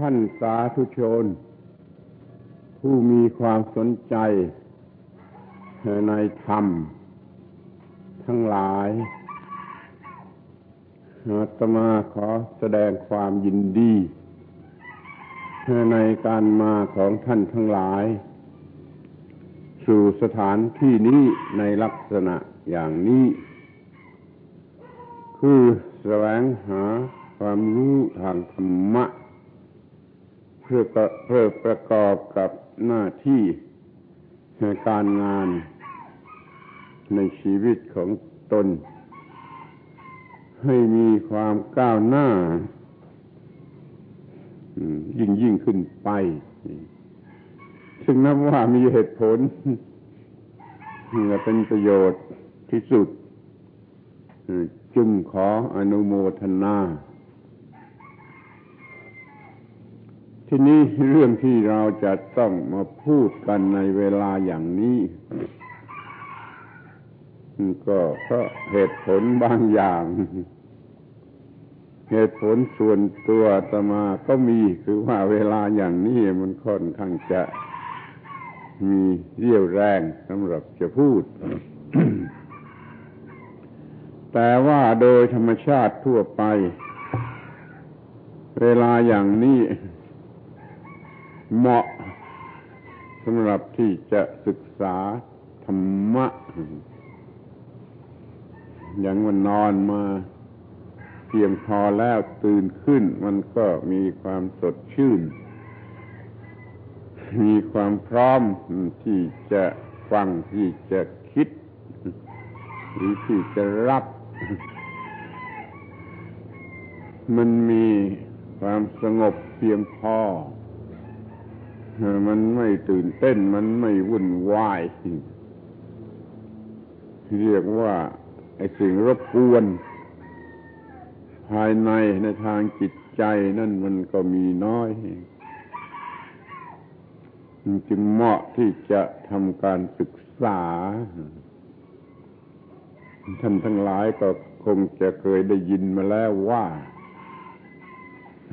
ท่านสาธุชน ผู้มีความสนใจในธรรม ทั้งหลายอาตมาขอแสดงความยินดี ในการมาของท่านทั้งหลาย สู่สถานที่นี้ในลักษณะอย่างนี้ คือแสวงหาความรู้ทางธรรมะ เพื่อเพื่อประกอบกับหน้าที่ในการงานในชีวิตของตน ให้มีความก้าวหน้า ยิ่งยิ่งขึ้นไป ซึ่งนับว่ามีเหตุผลและเป็นประโยชน์ที่สุด จึงขออนุโมทนา ที่นี้เรื่องที่เราจะต้องมาพูดกันในเวลาอย่างนี้ก็เพราะเหตุผลบางอย่าง เหตุผลส่วนตัวตมาก็มีคือว่าเวลาอย่างนี้มันค่อนข้างจะมีเรี่ยวแรงสำหรับจะพูด แต่ว่าโดยธรรมชาติทั่วไป เวลาอย่างนี้ เหมาะสำหรับที่จะศึกษาธรรมะ อย่างมันนอนมาเพียงพอแล้วตื่นขึ้น มันก็มีความสดชื่น มีความพร้อมที่จะฟังที่จะคิด หรือที่จะรับ มันมีความสงบเพียงพอ มันไม่ตื่นเต้น มันไม่วุ่นวายเรียกว่า ไอ้สิ่งรบกวน ภายในในทางจิตใจนั่นมันก็มีน้อยจึงเหมาะที่จะทำการศึกษา ท่านทั้งหลายก็คงจะเคยได้ยินมาแล้วว่า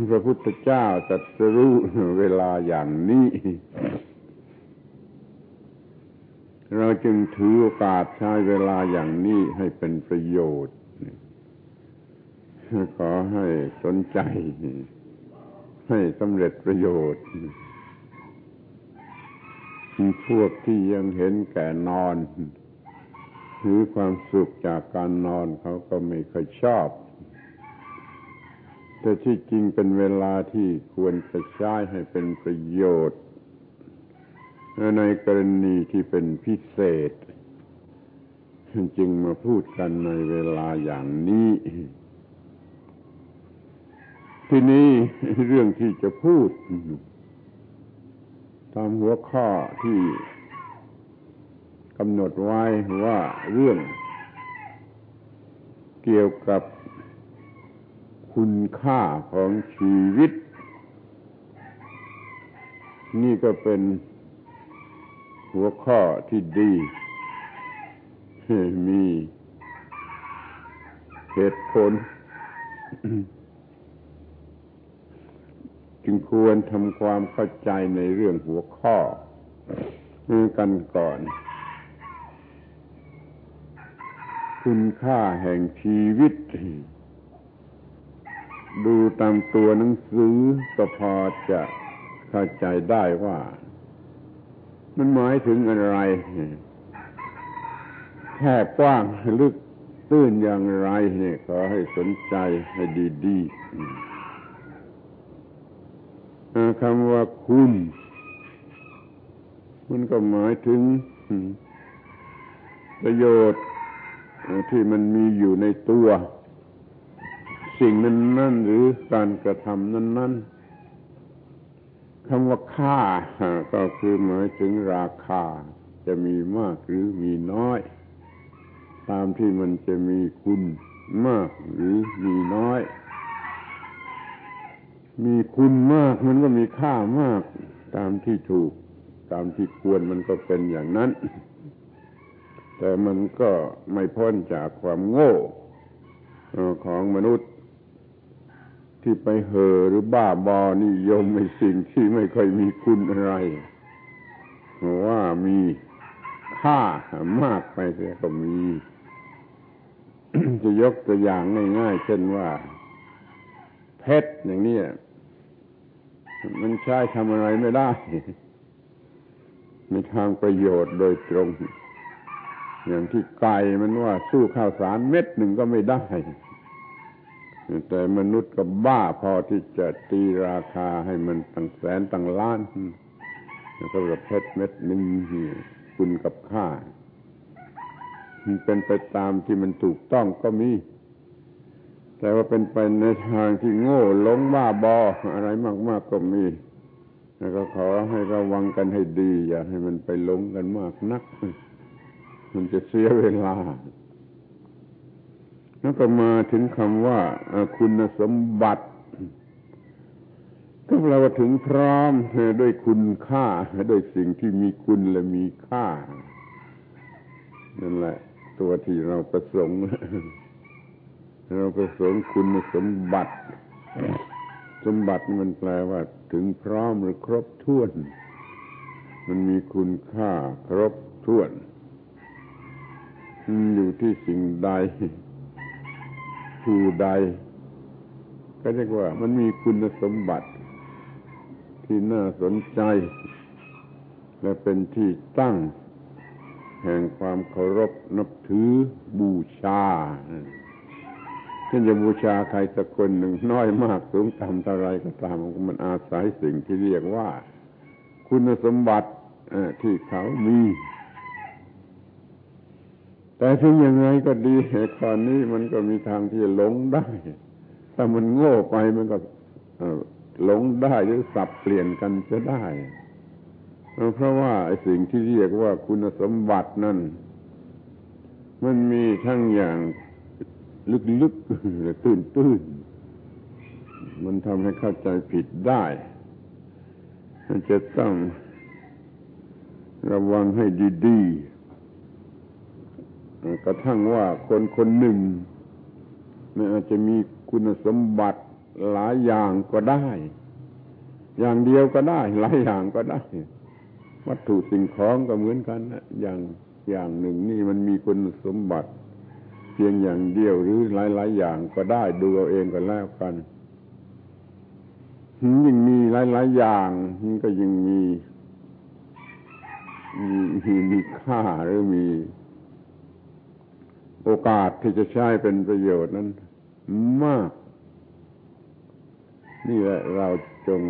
พระพุทธเจ้าจัดสรู้เวลาอย่างนี้ เราจึงถือโอกาสใช้เวลาอย่างนี้ให้เป็นประโยชน์ขอให้สนใจ ให้สำเร็จประโยชน์พวกที่ยังเห็นแก่นอนถือความสุขจากการนอนเขาก็ไม่ค่อยชอบ แต่ที่จริงเป็นเวลาที่ควรจะใช้ให้เป็นประโยชน์ ในกรณีที่เป็นพิเศษ จึงมาพูดกันในเวลาอย่างนี้ ที่นี้เรื่องที่จะพูด ตามหัวข้อที่กำหนดไว้ว่าเรื่องเกี่ยวกับ คุณค่าของชีวิต นี่ก็เป็นหัวข้อที่ดี มีเหตุผล จึงควรทำความเข้าใจในเรื่องหัวข้อกันก่อน คุณค่าแห่งชีวิต ดูตามตัวหนังสือก็พอจะเข้าใจได้ว่า มันหมายถึงอะไร แค่กว้างลึกตื้นอย่างไรเนี่ยขอให้สนใจให้ดีๆคำว่าคุณมันก็หมายถึงประโยชน์ที่มันมีอยู่ในตัว สิ่งนั้นนั่นหรือการกระทำนั้นนั่นคำว่าค่าก็คือหมายถึงราคา จะมีมากหรือมีน้อย ตามที่มันจะมีคุณมากหรือมีน้อย มีคุณมากมันก็มีค่ามาก ตามที่ถูก ตามที่ควรมันก็เป็นอย่างนั้น แต่มันก็ไม่พ้นจากความโง่ของมนุษย์ ที่ไปเห่อหรือบ้าบอนิยมในสิ่งที่ไม่ค่อยมีคุณอะไรว่ามีค่ามากไปเสียก็มี จะยกตัวอย่างง่ายๆเช่นว่า เพชรอย่างนี้มันใช้ทำอะไรไม่ได้ในทางประโยชน์โดยตรง อย่างที่ไก่มันว่าสู้ข้าวสารเม็ดหนึ่งก็ไม่ได้ แต่มนุษย์ก็บ้าพอที่จะตีราคาให้มันตั้งแสนตั้งล้านแล้วก็เพชรเม็ดหนึ่งคุณกับค่ามันเป็นไปตามที่มันถูกต้องก็มี แต่ว่าเป็นไปในทางที่โง่หลงบ้าบออะไรมาก ๆก็มี แล้วก็ขอให้ระวังกันให้ดี อย่าให้มันไปหลงกันมากนัก มันจะเสียเวลา แล้วก็มาถึงคำว่าคุณสมบัติก็แปลว่าถึงพร้อมด้วยคุณค่าด้วยสิ่งที่มีคุณและมีค่า นั่นแหละ ตัวที่เราประสงค์ เราประสงค์คุณสมบัติ สมบัติมันแปลว่า ถึงพร้อมหรือครบถ้วน มันมีคุณค่า ครบถ้วน อยู่ที่สิ่งใด ผู้ใด ก็เรียกว่ามันมีคุณสมบัติ ที่น่าสนใจ และเป็นที่ตั้ง แห่งความเคารพนับถือบูชาเช่นจะบูชาใครสักคนหนึ่งน้อยมากสูงต่ำเท่าไรก็ตามมันอาศัยสิ่งที่เรียกว่า คุณสมบัติที่เขามี แต่ถึงยังไงก็ดีเหตุการณ์นี้มันก็มีทางที่หลงได้ ถ้ามันโง่ไปมันก็หลงได้หรือสับเปลี่ยนกันจะได้ เพราะว่าไอ้สิ่งที่เรียกว่าคุณสมบัตินั่น มันมีทั้งอย่างลึกๆและตื้นๆ มันทำให้เข้าใจผิดได้ มันจะต้องระวังให้ดี ๆ กระทั่งว่าคนคนหนึ่งมันอาจจะมีคุณสมบัติหลายอย่างก็ได้ อย่างเดียวก็ได้ หลายอย่างก็ได้ วัตถุสิ่งของก็เหมือนกันนะอย่างอย่างหนึ่งนี่มันมีคุณสมบัติ เพียงอย่างเดียวหรือหลาย ๆ อย่างก็ได้ดูเอาเองก็แล้วกันยิ่งมีหลาย ๆ อย่างมันก็ยิ่งมีมีมีค่าหรือมี โอกาสที่จะใช้เป็นประโยชน์นั้นมาก นี่แหละเราจง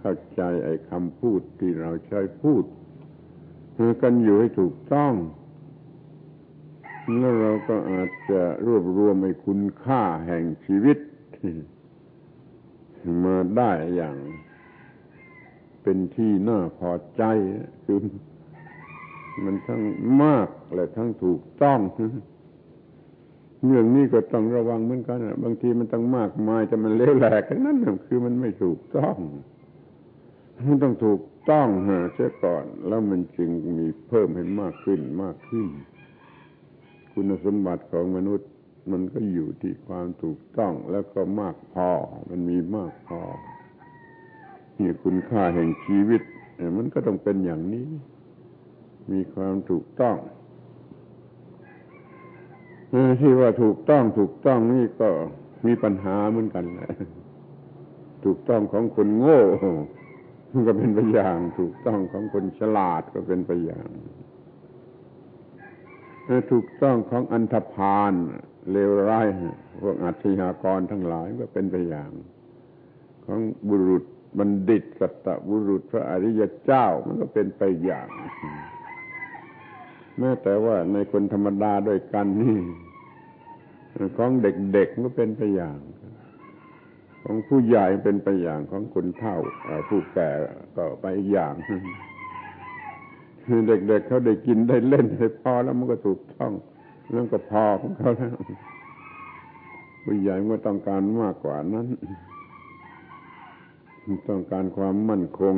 เข้าใจไอ้คำพูดที่เราใช้พูดคือกันอยู่ให้ถูกต้อง แล้วเราก็อาจจะรวบรวมไอ้คุณค่าแห่งชีวิต มาได้อย่างเป็นที่น่าพอใจคือมันทั้งมากและทั้งถูกต้อง เรื่องนี้ก็ต้องระวังเหมือนกันบางทีมันต้องมากมายจะมันเลี้ยวแหลกนนั่นคือมันไม่ถูกต้องมันต้องถูกต้องฮะเสียก่อน แล้วมันจึงมีเพิ่มให้มากขึ้นมากขึ้น คุณสมบัติของมนุษย์ มันก็อยู่ที่ความถูกต้องแล้วก็มากพอ มันมีมากพอนี่คุณค่าแห่งชีวิตมันก็ต้องเป็นอย่างนี้ มีความถูกต้อง ที่ว่าถูกต้องถูกต้องนี่ก็มีปัญหาเหมือนกันแหละถูกต้องของคนโง่ก็เป็นไปอย่าง ถูกต้องของคนฉลาดก็เป็นไปอย่างถูกต้องของอันธพาลเลวร้ายพวกอาชญากรทั้งหลายก็เป็นไปอย่าง ของบุรุษบัณฑิต สัตบุรุษพระอริยเจ้ามันก็เป็นไปอย่าง แม้แต่ว่าในคนธรรมดาด้วยกันนี่ของเด็กๆก็เป็นไปอย่าง ของผู้ใหญ่เป็นไปอย่างของคนเฒ่าผู้แก่ก็ไปอย่างเด็กๆเขาได้กินได้เล่นได้พอแล้วมันก็ถูกต้องเรื่องก็พอของเขาแล้วผู้ใหญ่ก็ต้องการมากกว่านั้น ต้องการความมั่นคง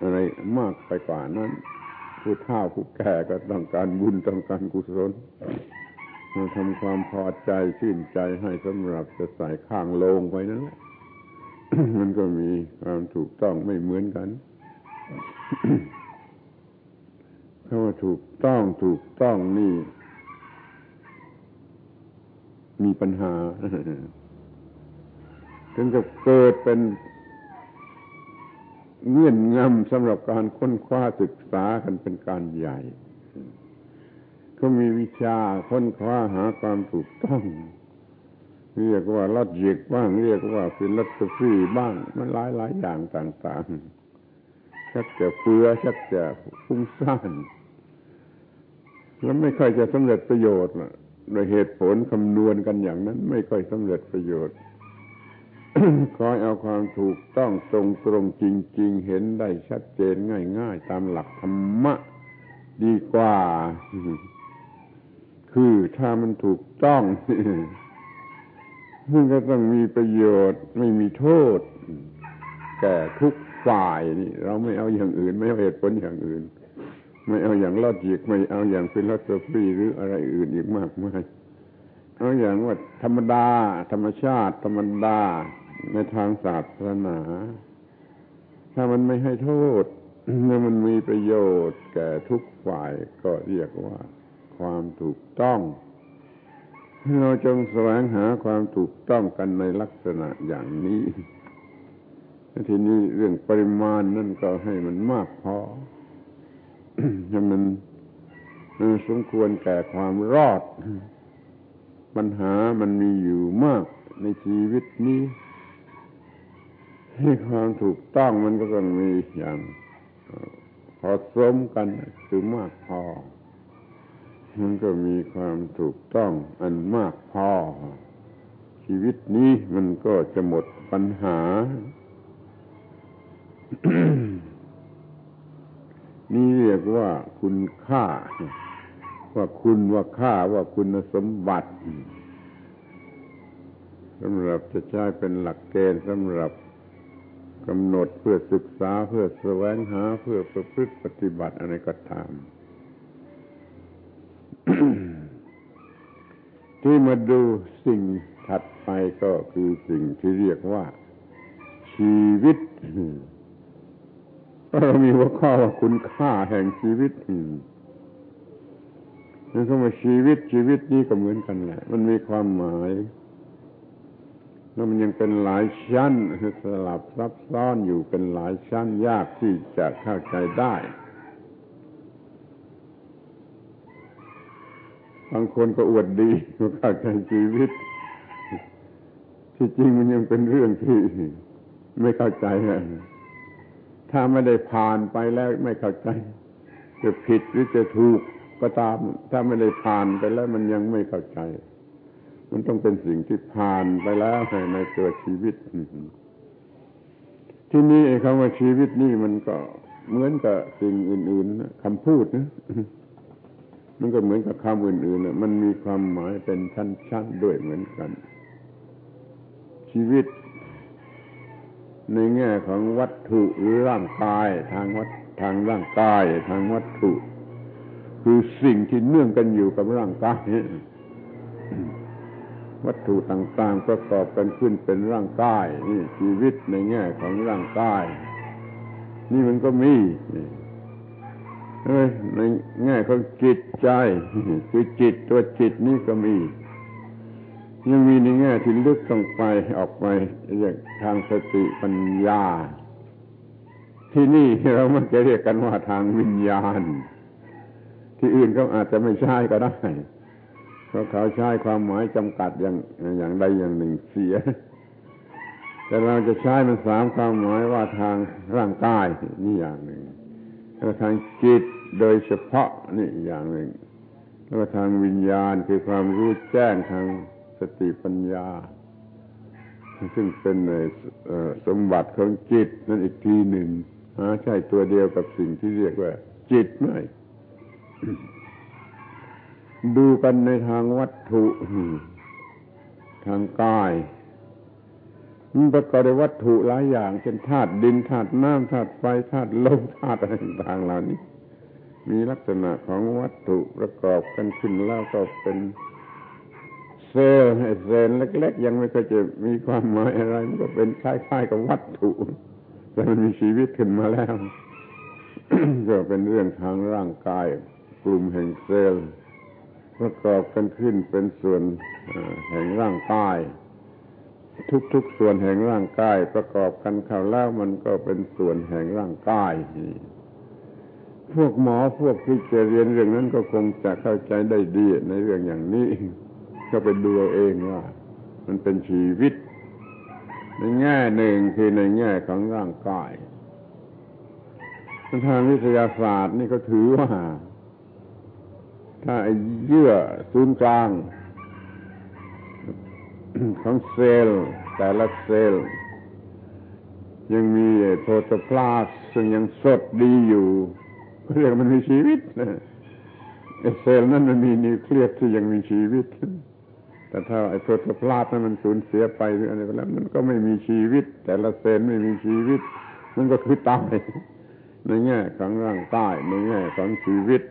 อะไรมากไปกว่านั้น ผู้เฒ่าผู้แก่ก็ต้องการบุญต้องการกุศลมาทำความพอใจชื่นใจให้สำหรับจะใส่ข้างโลงไปนั่นแหละมันก็มีความถูกต้องไม่เหมือนกันคำว่าถูกต้องถูกต้องนี่ มีปัญหา ถึงกับเกิดเป็น เงื่อนงำสำหรับการค้นคว้าศึกษากันเป็นการใหญ่ก็มีวิชาค้นคว้าหาความถูกต้อง เรียกว่าลัดเยกบ้าง เรียกว่าฟิลัสฟีบ้าง มันหลายหลายอย่างต่างๆ ชักจะเฟือชักจะฟุ้งซ่านแล้วไม่ค่อยจะสำเร็จประโยชน์โดยเหตุผลคำนวณกันอย่างนั้น ไม่ค่อยสำเร็จประโยชน์ คอยเอาความถูกต้องตรงตรงจริง ๆ เห็นได้ชัดเจนง่าย ๆ ตามหลักธรรมะดีกว่า คือถ้ามันถูกต้องมันก็ต้องมีประโยชน์ไม่มีโทษ แก่ทุกฝ่ายนี่ เราไม่เอาอย่างอื่น ไม่เอาเหตุผลอย่างอื่น ไม่เอาอย่างลอจิกไม่เอาอย่างฟิลโสฟีหรืออะไรอื่นอีกมากมายเอาอย่างว่าธรรมดา ธรรมชาติ ธรรมดา ในทางศาสนา ถ้ามันไม่ให้โทษถ้ามันมีประโยชน์แก่ทุกฝ่ายก็เรียกว่าความถูกต้องเราจงแสวงหาความถูกต้องกันในลักษณะอย่างนี้ทีนี้เรื่องปริมาณนั่นก็ให้มันมากพอให้มันสมควรแก่ความรอด ปัญหามันมีอยู่มากในชีวิตนี้ ให้ความถูกต้องมันก็ต้องมีอย่างพอสมกันคือมากพอ มันก็มีความถูกต้องอันมากพอ ชีวิตนี้มันก็จะหมดปัญหา นี่เรียกว่าคุณค่า ว่าคุณว่าค่าว่าคุณสมบัติสำหรับจะใช้เป็นหลักเกณฑ์สำหรับ กำหนดเพื่อศึกษาเพื่อแสวงหาเพื่อประพฤติปฏิบัติอะไรก็ตาม ที่มาดูสิ่งถัดไปก็คือสิ่งที่เรียกว่า ชีวิตเรามีหัวข้อว่าคุณค่าแห่งชีวิตนั่นก็มาชีวิตชีวิตนี้ก็เหมือนกันแหละ มันมีความหมาย แล้วมันยังเป็นหลายชั้นสลับซับซ้อนอยู่เป็นหลายชั้นยากที่จะเข้าใจได้ บางคนก็อวดดีเข้าใจชีวิต ที่จริงมันยังเป็นเรื่องที่ไม่เข้าใจถ้าไม่ได้ผ่านไปแล้วไม่เข้าใจ จะผิดหรือจะถูกก็ตาม ถ้าไม่ได้ผ่านไปแล้วมันยังไม่เข้าใจ มันต้องเป็นสิ่งที่ผ่านไปแล้วในตัวชีวิต ที่นี่ไอ้คำว่าชีวิตนี่มันก็เหมือนกับสิ่งอื่นๆคำพูดนะมันก็เหมือนกับคำอื่นๆมันมีความหมายเป็นชั้นๆด้วยเหมือนกัน ชีวิต ในแง่ของวัตถุหรือร่างกาย ทางวัดทางร่างกาย ทางวัตถุ คือสิ่งที่เนื่องกันอยู่กับร่างกาย วัตถุต่างๆ ประกอบกันขึ้นเป็นร่างกายนี่ชีวิตในแง่ของร่างกาย นี่มันก็มีในแง่ของจิตใจ คือจิตตัวจิตนี่ก็มี ยังมีในแง่ที่ลึกต้องไปออกไปอย่างทางสติปัญญา ที่นี่เรามักจะเรียกกันว่าทางวิญญาณ ที่อื่นก็อาจจะไม่ใช่ก็ได้ เพราะเขาใช้ความหมายจำกัดอย่างอย่างใดอย่างหนึ่งเสีย แต่เราจะใช้มันสามความหมายว่าทางร่างกายนี่อย่างหนึ่ง แล้วทางจิตโดยเฉพาะนี่อย่างหนึ่ง แล้วก็ทางวิญญาณคือความรู้แจ้งทางสติปัญญา ซึ่งเป็นสมบัติของจิตนั่นอีกทีหนึ่งใช่ตัวเดียวกับสิ่งที่เรียกว่า จิตไหม ดูกันในทางวัตถุ ทางกายมันประกอบด้วยวัตถุหลายอย่าง เช่นธาตุดินธาตุน้ำธาตุไฟธาตุลมธาตุอะไรต่างๆเหล่านี้ มีลักษณะของวัตถุประกอบกันขึ้นแล้วก็เป็นเซลล์เซลล์เล็ก ๆ ยังไม่เคยจะมีความหมายอะไร มันก็เป็นคล้ายๆกับวัตถุ แต่มันมีชีวิตขึ้นมาแล้ว ก็เป็นเรื่องทางร่างกาย กลุ่มแห่งเซลล์ ประกอบกันขึ้นเป็นส่วนแห่งร่างกาย ทุกๆส่วนแห่งร่างกาย ประกอบกันเข้าแล้วมันก็เป็นส่วนแห่งร่างกายพวกหมอพวกที่จะเรียนเรื่องนั้นก็คงจะเข้าใจได้ดีในเรื่องอย่างนี้ ก็ไปดูเองว่ามันเป็นชีวิต ในแง่หนึ่งคือในแง่ของร่างกายทางวิทยาศาสตร์นี่ก็ถือว่า ถ้าเยื่อศูนย์กลาง ของเซลล์แต่ละเซลล์ยังมีโปรตพลาสซึ่งยังสดดีอยู่เรียกมันมีชีวิตนะเซลล์นั้นมันมีนิวเคลียสที่ยังมีชีวิต แต่ถ้าไอ้โปรตพลาสนั้นมันสูญเสียไปหรืออะไรไปแล้วมันก็ไม่มีชีวิต แต่ละเซลล์ไม่มีชีวิต มันก็คือตายในแง่ของร่างกายในแง่ของชีวิต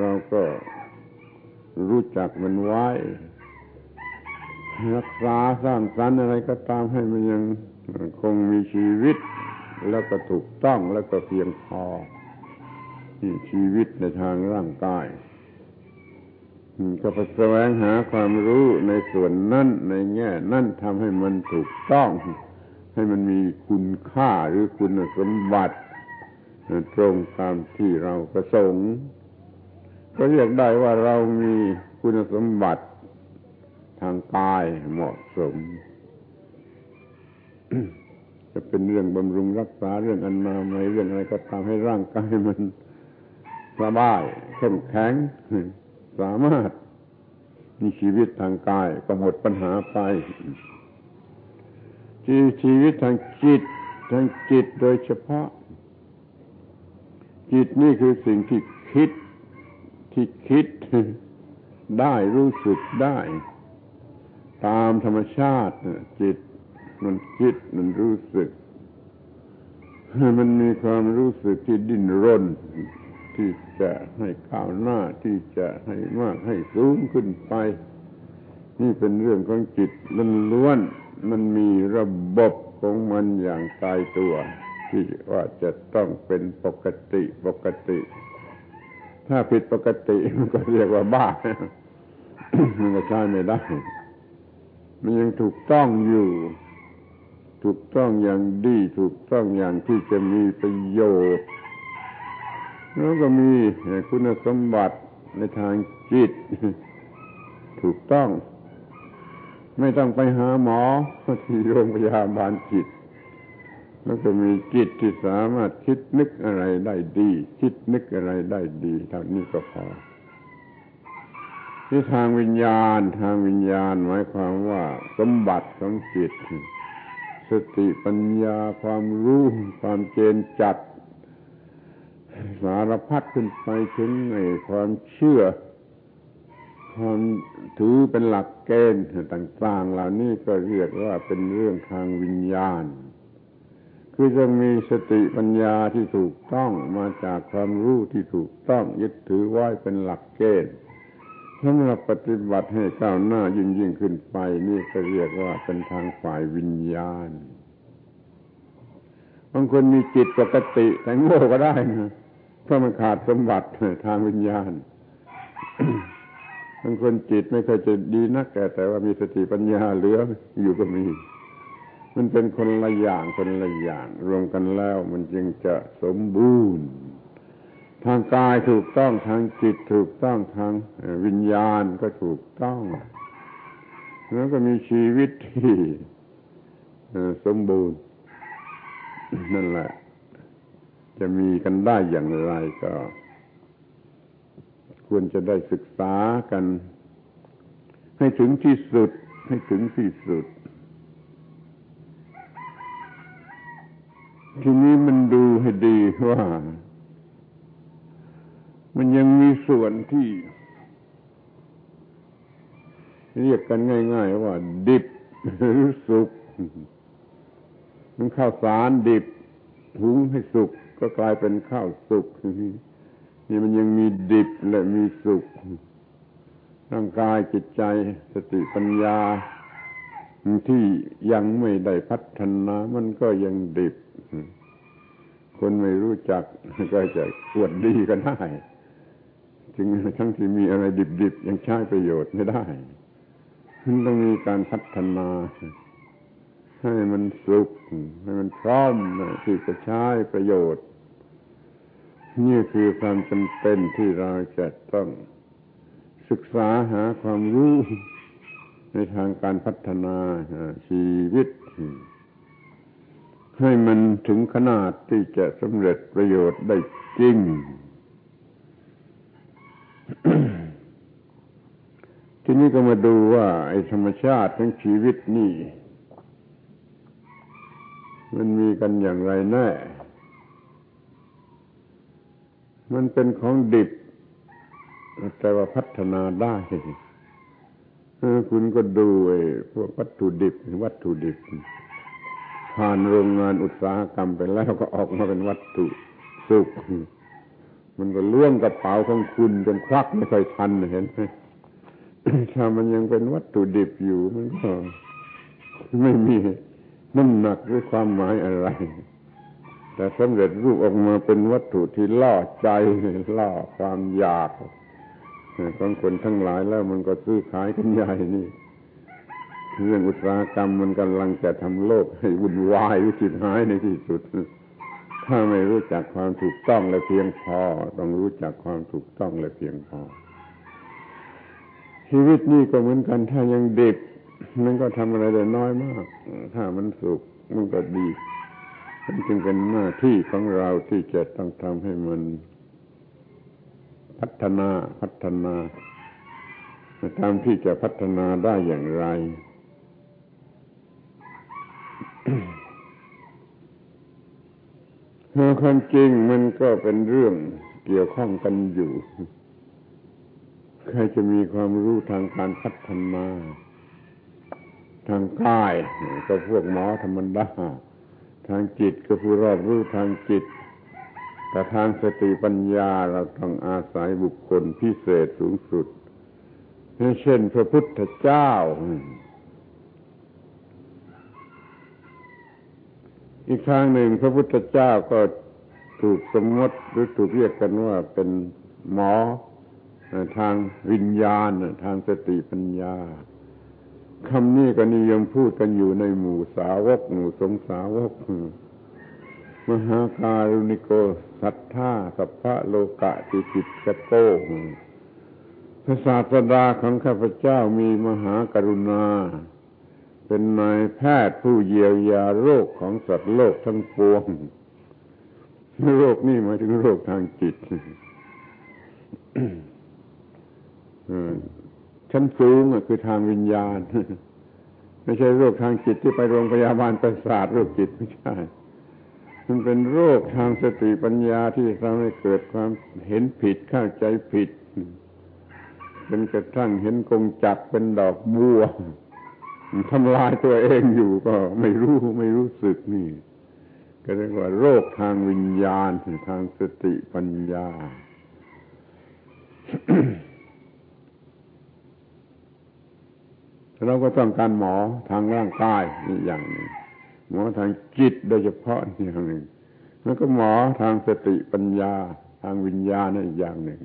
เราก็รู้จักมันไว้ รักษาสร้างสรรค์อะไรก็ตามให้มันยังคงมีชีวิต แล้วก็ถูกต้องแล้วก็เพียงพอชีวิตในทางร่างกายก็ไปแสวงหาความรู้ในส่วนนั้นในแง่นั้นทำให้มันถูกต้อง ให้มันมีคุณค่าหรือคุณสมบัติ ตรงตามที่เราประสงค์ ก็เรียกได้ว่าเรามีคุณสมบัติทางกายเหมาะสม จะเป็นเรื่องบำรุงรักษาเรื่องอันนามัยเรื่องอะไรก็ตามให้ร่างกายมันสบายเข้มแข็งสามารถมีชีวิตทางกายก็หมดปัญหาไปชีชีวิตทางจิตทางจิตโดยเฉพาะ จิตนี่คือสิ่งที่คิด ที่คิดได้รู้สึกได้ ตามธรรมชาติจิต มันคิดมันรู้สึก มันมีความรู้สึกที่ดิ้นรน ที่จะให้ก้าวหน้าที่จะให้มากให้สูงขึ้นไป นี่เป็นเรื่องของจิตล้วนมันมีระบบของมันอย่างตายตัว ที่ว่าจะต้องเป็นปกติปกติ ถ้าผิดปกติมันก็เรียกว่าบ้า มันก็ใช้ไม่ได้ มันยังถูกต้องอยู่ ถูกต้องอย่างดี ถูกต้องอย่างที่จะมีประโยชน์แล้วก็มีคุณสมบัติในทางจิต ถูกต้อง ไม่ต้องไปหาหมอที่โรงพยาบาลจิต แล้วก็มีจิตที่สามารถคิดนึกอะไรได้ดี คิดนึกอะไรได้ดีเท่านี้ก็พอที่ทางวิญญาณ ทางวิญญาณหมายความว่า สมบัติของจิต สติปัญญาความรู้ความเจนจัด สารพัดขึ้นไปถึงในความเชื่อ ความถือเป็นหลักเกณฑ์ต่าง ๆ เหล่านี้ก็เรียกว่าเป็นเรื่องทางวิญญาณ คือจะมีสติปัญญาที่ถูกต้องมาจากความรู้ที่ถูกต้องยึดถือไว้เป็นหลักเกณฑ์สำหรับปฏิบัติให้ก้าวหน้ายิ่งยิ่งขึ้นไป นี่ก็เรียกว่าเป็นทางฝ่ายวิญญาณบางคนมีจิตปกติแต่โง่ก็ได้นะเพราะมันขาดสมบัติทางวิญญาณบางคนจิตไม่เคยจะดีนักแต่ว่ามีสติปัญญาเหลืออยู่ก็มี มันเป็นคนละอย่างคนละอย่าง รวมกันแล้วมันจึงจะสมบูรณ์ ทางกายถูกต้องทางจิตถูกต้องทางวิญญาณก็ถูกต้อง แล้วก็มีชีวิตที่สมบูรณ์นั่นแหละ จะมีกันได้อย่างไรก็ ควรจะได้ศึกษากัน ให้ถึงที่สุด ให้ถึงที่สุด ทีนี้มันดูให้ดีว่า มันยังมีส่วนที่ เรียกกันง่าย ๆ ว่า ดิบหรือสุกมันข้าวสารดิบหุงให้สุกก็กลายเป็นข้าวสุกนี่มันยังมีดิบและมีสุกร่างกายจิตใจสติปัญญาที่ยังไม่ได้พัฒนา มันก็ยังดิบ คนไม่รู้จักก็จะปวดดีกันได้จึงทั้งที่มีอะไรดิบๆ ยังใช้ประโยชน์ไม่ได้มันต้องมีการพัฒนา ให้มันสุขให้มันพร้อมที่จะใช้ประโยชน์ นี่คือความจำเป็นที่เราจะต้องศึกษาหาความรู้ในทางการพัฒนาชีวิต ให้มันถึงขนาดที่จะสำเร็จประโยชน์ได้จริง ทีนี้ก็มาดูว่าไอ้ธรรมชาติทั้งชีวิตนี่ มันมีกันอย่างไรแน่ มันเป็นของดิบ แต่ว่าพัฒนาได้ คุณก็ดูไอ้พวกวัตถุดิบวัตถุดิบ ผ่านโรงงานอุตสาหกรรมไปแล้วก็ออกมาเป็นวัตถุสุข มันก็เลื่องกระเป๋าของคุณจนควักไม่ค่อยทันเห็นไหมถ้ามันยังเป็นวัตถุดิบอยู่มันก็ไม่มีน้ำหนักหรือความหมายอะไร แต่สำเร็จรูปออกมาเป็นวัตถุที่ล่อใจล่อความอยากของคนทั้งหลายแล้วมันก็ซื้อขายกันใหญ่นี่ เรื่องอุตสาหกรรมมันกำลังจะทำโลกให้วุ่นวายวิจิตหายในที่สุด ถ้าไม่รู้จักความถูกต้องและเพียงพอ ต้องรู้จักความถูกต้องและเพียงพอ ชีวิตนี่ก็เหมือนกันถ้ายังเด็กมันก็ทำอะไรได้น้อยมาก ถ้ามันสุขมันก็ดีมันจึงเป็นหน้าที่ของเราที่จะต้องทำให้มันพัฒนาพัฒนาตามที่จะพัฒนาได้อย่างไร ความจริงมันก็เป็นเรื่องเกี่ยวข้องกันอยู่ ใครจะมีความรู้ทางการพัฒนา ทางกาย ก็พวกหมอธรรมดา ทางจิตก็ผู้รอบรู้ทางจิต แต่ทางสติปัญญาเราต้องอาศัยบุคคลพิเศษสูงสุด เช่นพระพุทธเจ้า อีกทางหนึ่งพระพุทธเจ้าก็ถูกสมมติหรือถูกเรียกกันว่าเป็นหมอทางวิญญาณ ทางสติปัญญาคำนี้ก็นิยมพูดกันอยู่ในหมู่สาวก หมู่สงสาวก มหาการุณิโกสัทธาสัพพะโลกะติจิตกโกพระศาสดาของข้าพเจ้ามีมหากรุณา เป็นนายแพทย์ผู้เยียวยาโรคของสัตว์โลกทั้งปวง โรคนี่หมายถึงโรคทางจิตชั้นสูงคือทางวิญญาณ ไม่ใช่โรคทางจิตที่ไปโรงพยาบาลประสาทโรคจิตไม่ใช่ มันเป็นโรคทางสติปัญญาที่ทำให้เกิดความเห็นผิดเข้าใจผิดเป็นกระทั่งเห็นกงจักเป็นดอกบัว ทำลายตัวเองอยู่ก็ไม่รู้ไม่รู้สึกนี่ ก็เรียกว่าโรคทางวิญญาณทางสติปัญญา เราก็ต้องการหมอทางร่างกายนี่อย่างหนึ่งหมอทางจิตโดยเฉพาะนี่อย่างหนึ่ง แล้วก็หมอทางสติปัญญา ทางวิญญาณนี่อีกอย่างหนึ่ง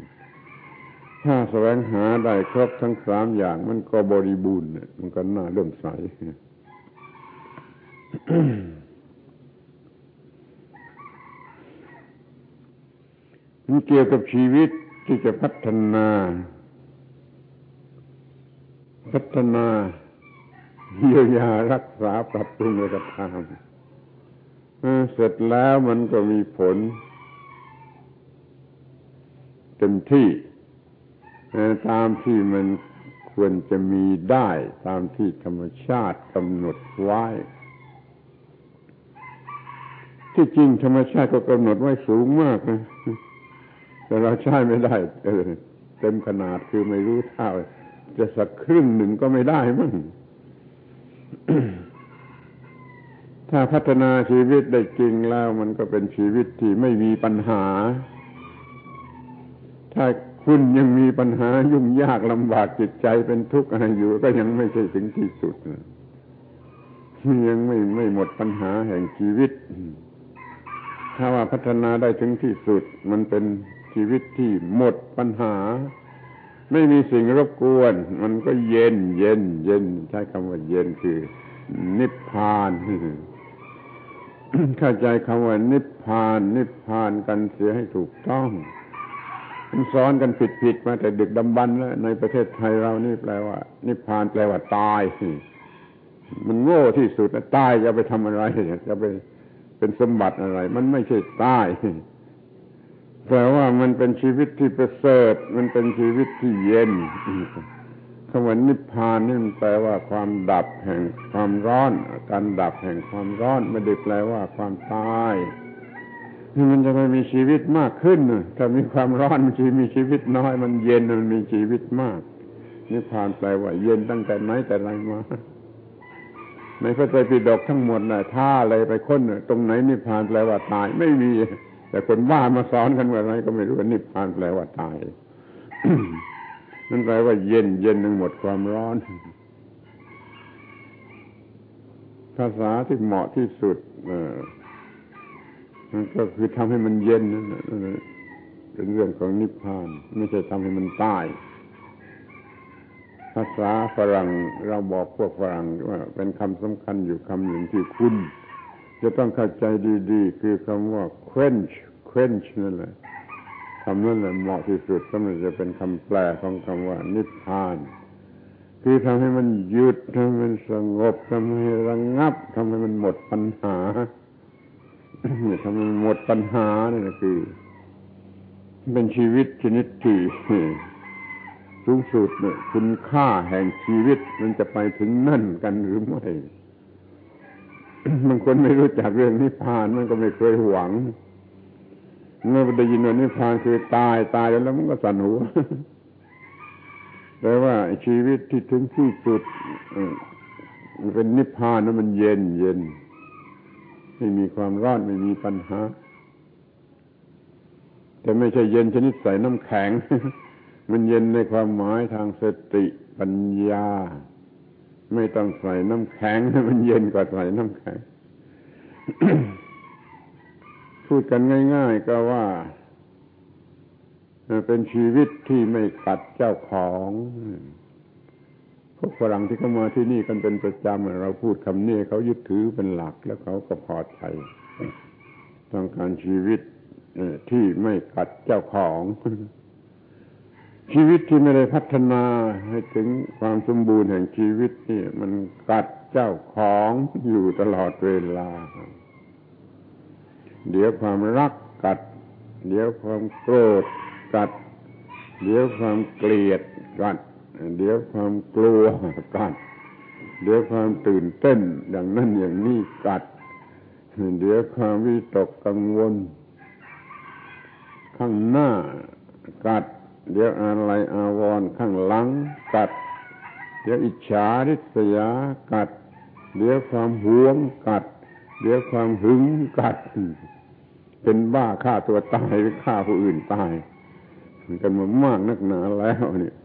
ถ้าแสวงหาได้ครบทั้งสามอย่าง มันก็บริบูรณ์มันก็น่าเริ่มใสมันเกี่ยวกับชีวิตที่จะพัฒนา พัฒนาเยียวยารักษาปรับปรุงกระทำเสร็จแล้วมันก็มีผล เต็มที่ ตามที่มันควรจะมีได้ตามที่ธรรมชาติกำหนดไว้ ที่จริงธรรมชาติก็กำหนดไว้สูงมากนะแต่เราใช้ไม่ได้เต็มขนาดคือไม่รู้เท่า จะสักครึ่งหนึ่งก็ไม่ได้มั้งถ้าพัฒนาชีวิตได้จริงแล้ว มันก็เป็นชีวิตที่ไม่มีปัญหา ถ้า คุณยังมีปัญหายุ่งยากลำบากจิตใจเป็นทุกข์อะไรอยู่ ก็ยังไม่ใช่ถึงที่สุดยังไม่ไม่หมดปัญหาแห่งชีวิต ถ้าว่าพัฒนาได้ถึงที่สุด มันเป็นชีวิตที่หมดปัญหา ไม่มีสิ่งรบกวน มันก็เย็น เย็น เย็น ใช้คำว่าเย็นคือ นิพพานเข้าใจคำว่านิพพาน นิพพานกันเสียให้ถูกต้อง สอนกันผิดๆมาแต่ดึกดำบรรแล้วในประเทศไทยเรานี่แปลว่า นิพพานแปลว่าตายมันโง่ที่สุดนะตายจะไปทำอะไรจะไปเป็นสมบัติอะไร มันไม่ใช่ตายแปลว่ามันเป็นชีวิตที่ประเสริฐ มันเป็นชีวิตที่เย็นคำว่านิพพานนี่มันแปลว่าความดับแห่งความร้อน การดับแห่งความร้อนไม่ได้แปลว่าความตาย มันจะไม่มีชีวิตมากขึ้นถ้ามีความร้อนมันจะมีชีวิตน้อย มันเย็นมันมีชีวิตมากนิพพานแปลว่าเย็นตั้งแต่ไหนแต่ไรมาในพระไตรปิฎกทั้งหมดนะท่าอะไรไปค้นตรงไหนนิพพานแปลว่าตายไม่มี แต่คนบ้ามาสอนกันว่าอะไรก็ไม่รู้ว่านิพพานแปลว่าตายนั่นแปลว่าเย็นเย็นทั้งหมดความร้อน ภาษาที่เหมาะที่สุดเอ ก็คือทำให้มันเย็นนั่นเป็นเรื่องของนิพพาน ไม่ใช่ทำให้มันตาย ภาษาฝรั่งเราบอกพวกฝรั่งว่าเป็นคำสำคัญอยู่คำหนึ่งที่คุณ จะต้องเข้าใจดีๆ คือคำว่า quench quench นั่นแหละคำนั้นแหละเหมาะที่สุดสำหรับจะเป็นคำแปลของคำว่า นิพพาน คือทำให้มันหยุดทำให้มันสงบทำให้ระงงับทำให้มันหมดปัญหา ทำให้หมดปัญหานี่นะคือ เป็นชีวิตชนิดที่สูงสุดเนี่ยคุณค่าแห่งชีวิตมันจะไปถึงนั่นกันหรือไม่บางคนไม่รู้จักเรื่องนิพพานมันก็ไม่เคยหวังเมื่อได้ยินว่านิพพานคือตายตายแล้วมันก็สั่นหัวแต่ว่าชีวิตที่ถึงที่สุดเป็นนิพพานนั้นมันเย็นเย็น ไม่มีความร้อนไม่มีปัญหา แต่ไม่ใช่เย็นชนิดใส่น้ำแข็ง มันเย็นในความหมายทางสติปัญญา ไม่ต้องใส่น้ำแข็ง มันเย็นกว่าใส่น้ำแข็ง พูดกันง่าย ๆ ก็ว่าเป็นชีวิตที่ไม่กัดเจ้าของ พวกฝรั่งที่เขามาที่นี่กันเป็นประจำเราพูดคำนี้เขายึดถือเป็นหลักแล้วเขาก็พอใจต้องการชีวิตที่ไม่กัดเจ้าของ ชีวิตที่ไม่ได้พัฒนาให้ถึงความสมบูรณ์แห่งชีวิตนี่มันกัดเจ้าของอยู่ตลอดเวลา เดี๋ยวความรักกัด เดี๋ยวความโกรธกัด เดี๋ยวความเกลียดกัด เดี๋ยวความกลัวกัด เดี๋ยวความตื่นเต้นอย่างนั้นอย่างนี้กัด เดี๋ยวความวิตกกังวล ข้างหน้ากัด เดี๋ยวอะไรอาวรข้างหลังกัด เดี๋ยวอิจฉาริษยากัด เดี๋ยวความหวงกัด เดี๋ยวความหึงกัด เป็นบ้าฆ่าตัวตายหรือฆ่าผู้อื่นตายกันมามากนักหนาแล้วเนี่ย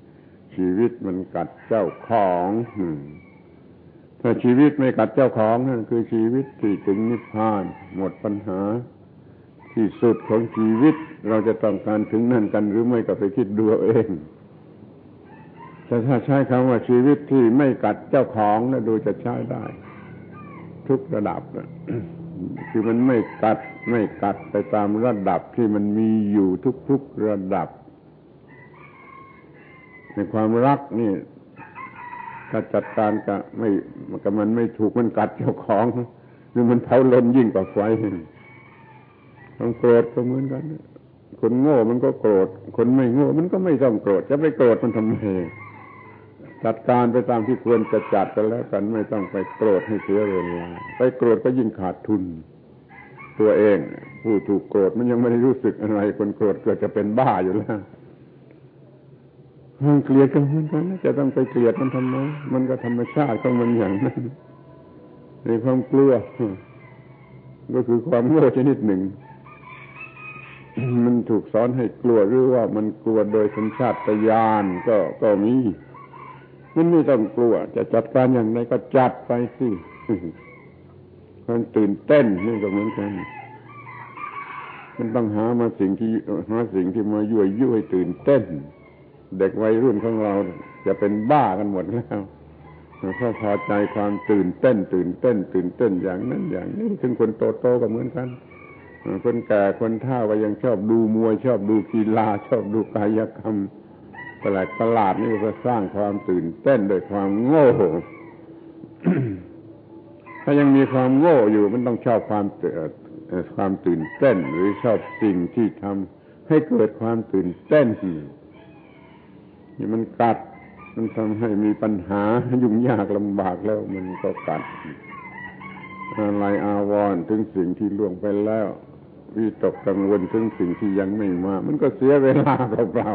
ชีวิตมันกัดเจ้าของถ้าชีวิตไม่กัดเจ้าของนั่นคือชีวิตที่ถึงนิพพาน หมดปัญหา ที่สุดของชีวิตเราจะต้องการถึงนั่นกันหรือไม่ก็ไปคิดดูเองแต่ถ้าใช้คำว่าชีวิตที่ไม่กัดเจ้าของนะดูจะใช้ได้ ทุกระดับคือมันไม่กัดไม่กัดไปตามระดับที่มันมีอยู่ทุกๆระดับ ในความรักนี่ ถ้าจัดการกับไม่กับมันไม่ถูกมันกัดเจ้าของหรือมันเผาลนยิ่งกว่าไฟความโกรธก็เหมือนกัน คนโง่มันก็โกรธ คนไม่โง่มันก็ไม่ต้องโกรธ จะไปโกรธมันทำไมจัดการไปตามที่ควรจะจัดกันแล้วกันไม่ต้องไปโกรธให้เสียเวลาไปโกรธก็ยิ่งขาดทุน ตัวเอง ผู้ถูกโกรธมันยังไม่ได้รู้สึกอะไร คนโกรธเกิดจะเป็นบ้าอยู่แล้ว มันเกลียดกันเหมือนกันจะต้องไปเกลียดมันทำไมมันก็ธรรมชาติของมันอย่างนั้นในความกลัวก็คือความโง่ชนิดหนึ่ง มันถูกสอนให้กลัวหรือว่ามันกลัวโดยสัญชาตญาณก็ก็มีมันไม่ต้องกลัว จะจัดการอย่างไรก็จัดไปสิความตื่นเต้นนี่ก็เหมือนกันมันต้องหามาสิ่งที่หาสิ่งที่มายั่วยุให้ตื่นเต้น เด็กวัยรุ่นของเราจะเป็นบ้ากันหมดแล้วเพราะพอใจความตื่นเต้น ตื่นเต้น ตื่นเต้นอย่างนั้นอย่างนี้ถึงคนโตโตก็เหมือนกันคนแก่คนเฒ่าก็ยังชอบดูมวยชอบดูกีฬาชอบดูกายกรรมแปลกประหลาดนี่ก็สร้างความตื่นเต้นโดยความโง่ถ้ายังมีความโง่อยู่มันต้องชอบความความตื่นเต้น หรือชอบสิ่งที่ทำให้เกิดความตื่นเต้น นี่มันกัด มันทำให้มีปัญหายุ่งยากลำบากแล้วมันก็กัดอะไรอาวรณ์ถึงสิ่งที่ล่วงไปแล้ววิตกกังวลถึงสิ่งที่ยังไม่มา มันก็เสียเวลาเปล่า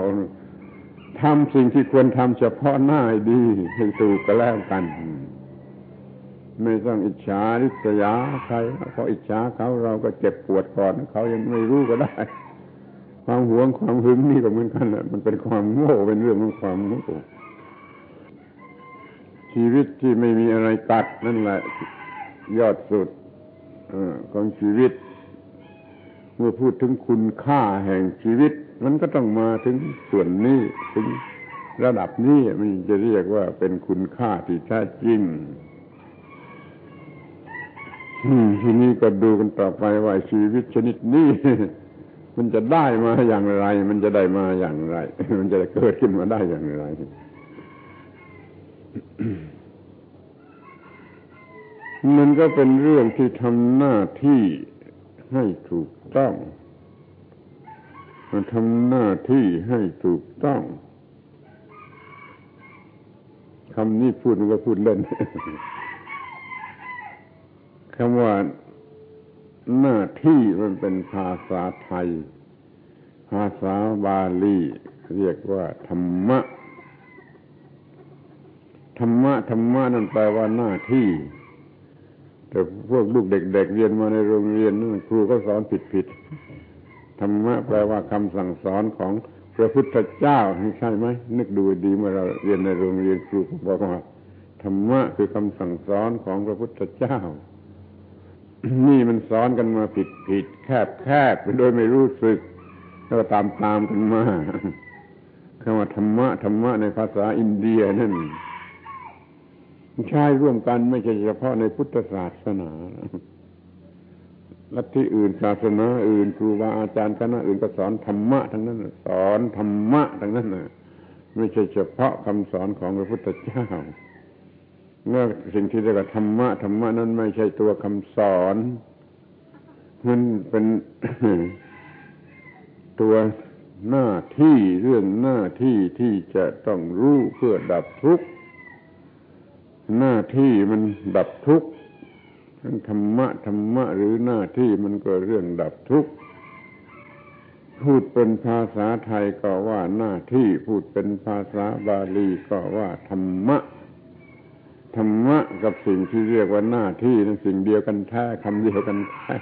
ๆทำสิ่งที่ควรทำเฉพาะหน้าดีให้ถูกก็แล้วกัน ไม่ต้องอิจฉาริษยาใครเพราะอิจฉาเขาเราก็เจ็บปวดก่อน เขายังไม่รู้ก็ได้ ความหวงความหึงนี่ก็เหมือนกันแหละมันเป็นความโง่เป็นเรื่องของความโง่ชีวิตที่ไม่มีอะไรกัดนั่นแหละ ยอดสุดของชีวิต เมื่อพูดถึงคุณค่าแห่งชีวิต มันก็ต้องมาถึงส่วนนี้ถึงระดับนี้มันจะเรียกว่าเป็นคุณค่าที่แท้จริงทีนี้ก็ดูกันต่อไปว่าชีวิตชนิดนี้ มันจะได้มาอย่างไร มันจะได้มาอย่างไร มันจะเกิดขึ้นมาได้อย่างไรมันก็เป็นเรื่องที่ทำหน้าที่ให้ถูกต้องมาทำหน้าที่ให้ถูกต้องคำนี้พูดมันก็พูดเล่นคำว่า หน้าที่มันเป็นภาษาไทย ภาษาบาลี เรียกว่าธรรมะ ธรรมะธรรมะนั่นแปลว่าหน้าที่ แต่พวกลูกเด็กๆเรียนมาในโรงเรียนนั่นครูก็สอนผิดๆธรรมะแปลว่าคำสั่งสอนของพระพุทธเจ้าใช่ไหมนึกดูดีเมื่อเราเรียนในโรงเรียนครูบอกว่าธรรมะคือคำสั่งสอนของพระพุทธเจ้า นี่มันสอนกันมาผิดผิดแคบแคบไปโดยไม่รู้สึก แล้วก็ตามตามกันมาคำว่าธรรมะธรรมะในภาษาอินเดียนั่นใช้ร่วมกันไม่ใช่เฉพาะในพุทธศาสนาลัทธิอื่นศาสนาอื่นครูบาอาจารย์คณะอื่นก็สอนธรรมะทั้งนั้นสอนธรรมะทั้งนั้นนะไม่ใช่เฉพาะคำสอนของพระพุทธเจ้า เมื่อสิ่งที่เรียกว่าธรรมะธรรมะนั้นไม่ใช่ตัวคำสอนมันเป็นตัวหน้าที่เรื่องหน้าที่ที่จะต้องรู้เพื่อดับทุกข์หน้าที่มันดับทุกข์ทั้งธรรมะธรรมะหรือหน้าที่มันก็เรื่องดับทุกข์พูดเป็นภาษาไทยก็ว่าหน้าที่พูดเป็นภาษาบาลีก็ว่าธรรมะ ธรรมะกับสิ่งที่เรียกว่าหน้าที่นั้นสิ่งเดียวกันแท้คำเดียวกันแท้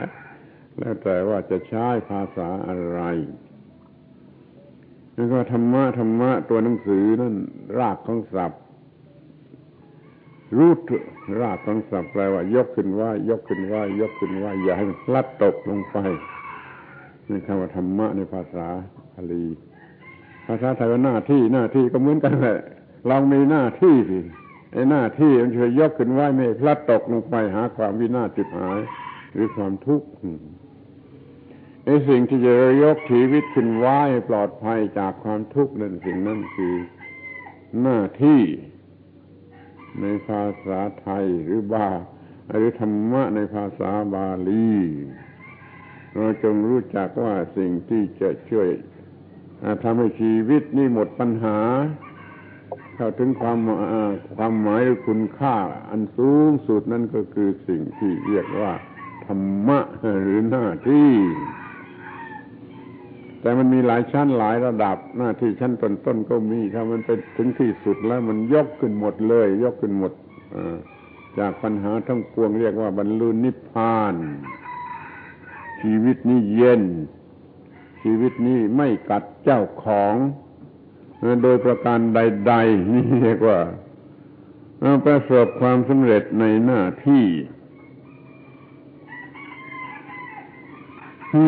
แล้วแต่ว่าจะใช้ภาษาอะไรแล้วก็ธรรมะธรรมะตัวหนังสือนั่นรากของศัพท์รูดรากของศัพท์แปลว่า ยกขึ้นว่ายกขึ้นว่ายกขึ้นว่าอย่าให้มันพลัดตกลงไปนี่คำว่าธรรมะในภาษาบาลีภาษาไทยว่าหน้าที่หน้าที่ก็เหมือนกันแหละลองมีหน้าที่สิ ไอ้หน้าที่มันจะยกขึ้นว่าไม่พลัดตกลงไปหาความวินาศจิตหาย หรือความทุกข์ไอ้สิ่งที่จะยกชีวิตขึ้นไหวปลอดภัยจากความทุกข์นั่นสิ่งนั้นคือหน้าที่ในภาษาไทยหรือบาหรือธรรมะในภาษาบาลี เราจงรู้จักว่าสิ่งที่จะช่วยทำให้ชีวิตนี่หมดปัญหา เข้าถึงความความหมายหรือคุณค่าอันสูงสุดนั่นก็คือสิ่งที่เรียกว่า ธรรมะหรือหน้าที่ แต่มันมีหลายชั้นหลายระดับหน้าที่ชั้นต้นๆก็มีถ้ามันไปถึงที่สุดแล้วมันยกขึ้นหมดเลย ยกขึ้นหมดจากปัญหาทั้งปวงเรียกว่าบรรลุนิพพาน ชีวิตนี้เย็น ชีวิตนี้ไม่กัดเจ้าของ โดยประการใด ๆ นี่เรียกว่าประสบความสำเร็จในหน้าที่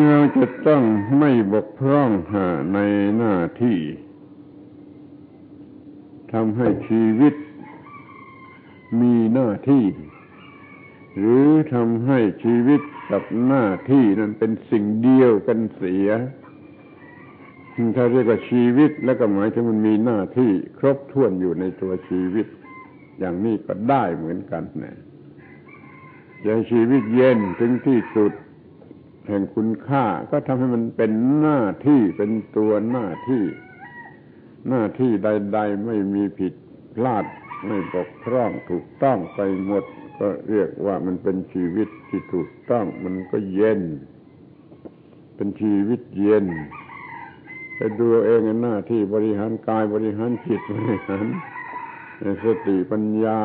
เราจะต้องไม่บกพร่องในหน้าที่ทำให้ชีวิตมีหน้าที่ หรือทำให้ชีวิตกับหน้าที่นั้นเป็นสิ่งเดียวกันเสีย ถ้าเรียกว่าชีวิตแล้วก็หมายถึงมันมีหน้าที่ครบถ้วนอยู่ในตัวชีวิต อย่างนี้ก็ได้เหมือนกันนะอย่างชีวิตเย็นถึงที่สุด แห่งคุณค่า ก็ทำให้มันเป็นหน้าที่เป็นตัวหน้าที่ หน้าที่ใด ๆ ไม่มีผิดพลาดไม่บกพร่องถูกต้องไปหมด ก็เรียกว่ามันเป็นชีวิตที่ถูกต้อง มันก็เย็น เป็นชีวิตเย็น ดูเองหน้าที่บริหารกายบริหารจิตบริหารสติปัญญา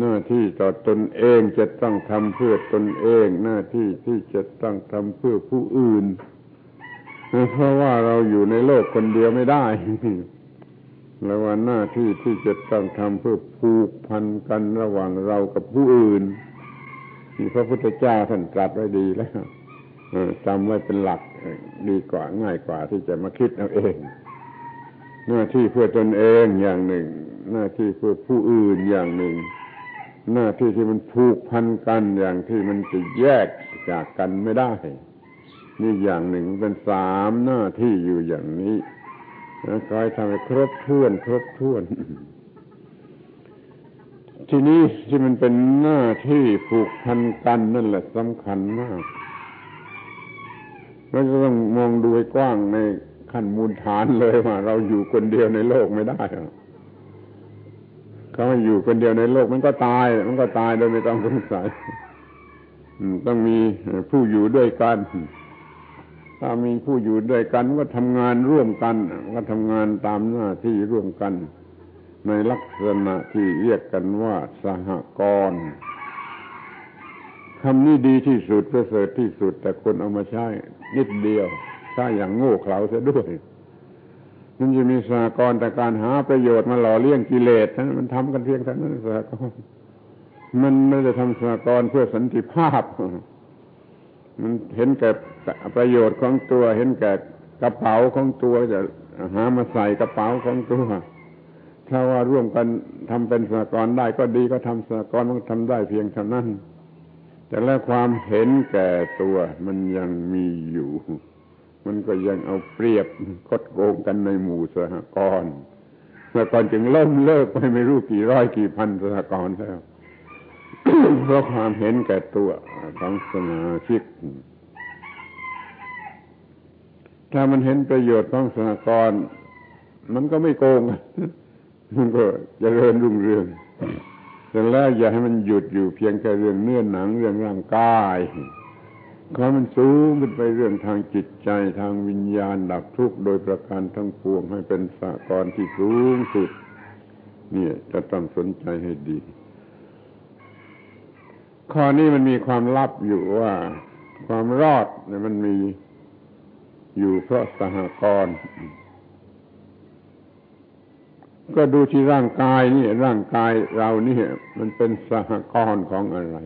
หน้าที่ต่อตนเองจะต้องทำเพื่อตนเอง หน้าที่ที่จะต้องทำเพื่อผู้อื่น เพราะว่าเราอยู่ในโลกคนเดียวไม่ได้แล้วว่าหน้าที่ที่จะต้องทำเพื่อผูกพันกันระหว่างเรากับผู้อื่นที่พระพุทธเจ้าท่านตรัสไว้ดีแล้วจำไว้เป็นหลัก ดีกว่าง่ายกว่าที่จะมาคิดเอาเอง หน้าที่เพื่อตนเองอย่างหนึ่ง หน้าที่เพื่อผู้อื่นอย่างหนึ่ง หน้าที่ที่มันผูกพันกันอย่างที่มันจะแยกจากกันไม่ได้ นี่อย่างหนึ่งเป็นสามหน้าที่อยู่อย่างนี้นะคอยทำให้ครบถ้วน ครบถ้วน ทีนี้ที่มันเป็นหน้าที่ผูกพันกันนั่นแหละสำคัญมาก เราจะต้องมองดูให้กว้างในขั้นมูลฐานเลยว่า เราอยู่คนเดียวในโลกไม่ได้เขาอยู่คนเดียวในโลกมันก็ตาย มันก็ตายโดยไม่ต้องสงสัยต้องมีผู้อยู่ด้วยกัน ถ้ามีผู้อยู่ด้วยกันก็ทำงานร่วมกัน ก็ทำงานตามหน้าที่ร่วมกัน ในลักษณะที่เรียกกันว่าสหกรณ์ คำนี้ดีที่สุดประเสริฐที่สุด แต่คนเอามาใช้นิดเดียวใช้อย่างโง่เขลาเสียด้วยมันจะมีสากรแต่การหาประโยชน์มาหล่อเลี้ยงกิเลสนั้นมันทำกันเพียงเท่านั้นสากรมันไม่ได้ทำสากรเพื่อสันติภาพ มันเห็นแก่ประโยชน์ของตัว เห็นแก่กระเป๋าของตัวจะหามาใส่กระเป๋าของตัวถ้าว่าร่วมกันทำเป็นสากรได้ก็ดีก็ทำสากรมันทำได้เพียงเท่านั้น แต่แล้วความเห็นแก่ตัวมันยังมีอยู่ มันก็ยังเอาเปรียบคดโกงกันในหมู่สหกรณ์สหกรณ์จึงเริ่มเลิกไปไม่รู้กี่ร้อยกี่พันสหกรณ์แล้วเพราะความเห็นแก่ตัวของสมาชิก ถ้ามันเห็นประโยชน์ของสหกรณ์มันก็ไม่โกง มันก็จเจริญรุ่งเรือง แต่แล้วอย่าให้มันหยุดอยู่เพียงแค่เรื่องเนื้อหนังเรื่องร่างกายขอมันสูงขึ้นไปเรื่องทางจิตใจทางวิญญาณดับทุกข์โดยประการทั้งปวงให้เป็นสากรที่สูงสุดเนี่ยจะต้องสนใจให้ดี ข้อนี้มันมีความลับอยู่ว่า ความรอดเนี่ยมันมีอยู่เพราะสหกรณ์ ก็ดูที่ร่างกายนี่ร่างกายเรานี่มันเป็นสหกรณ์ของอะไร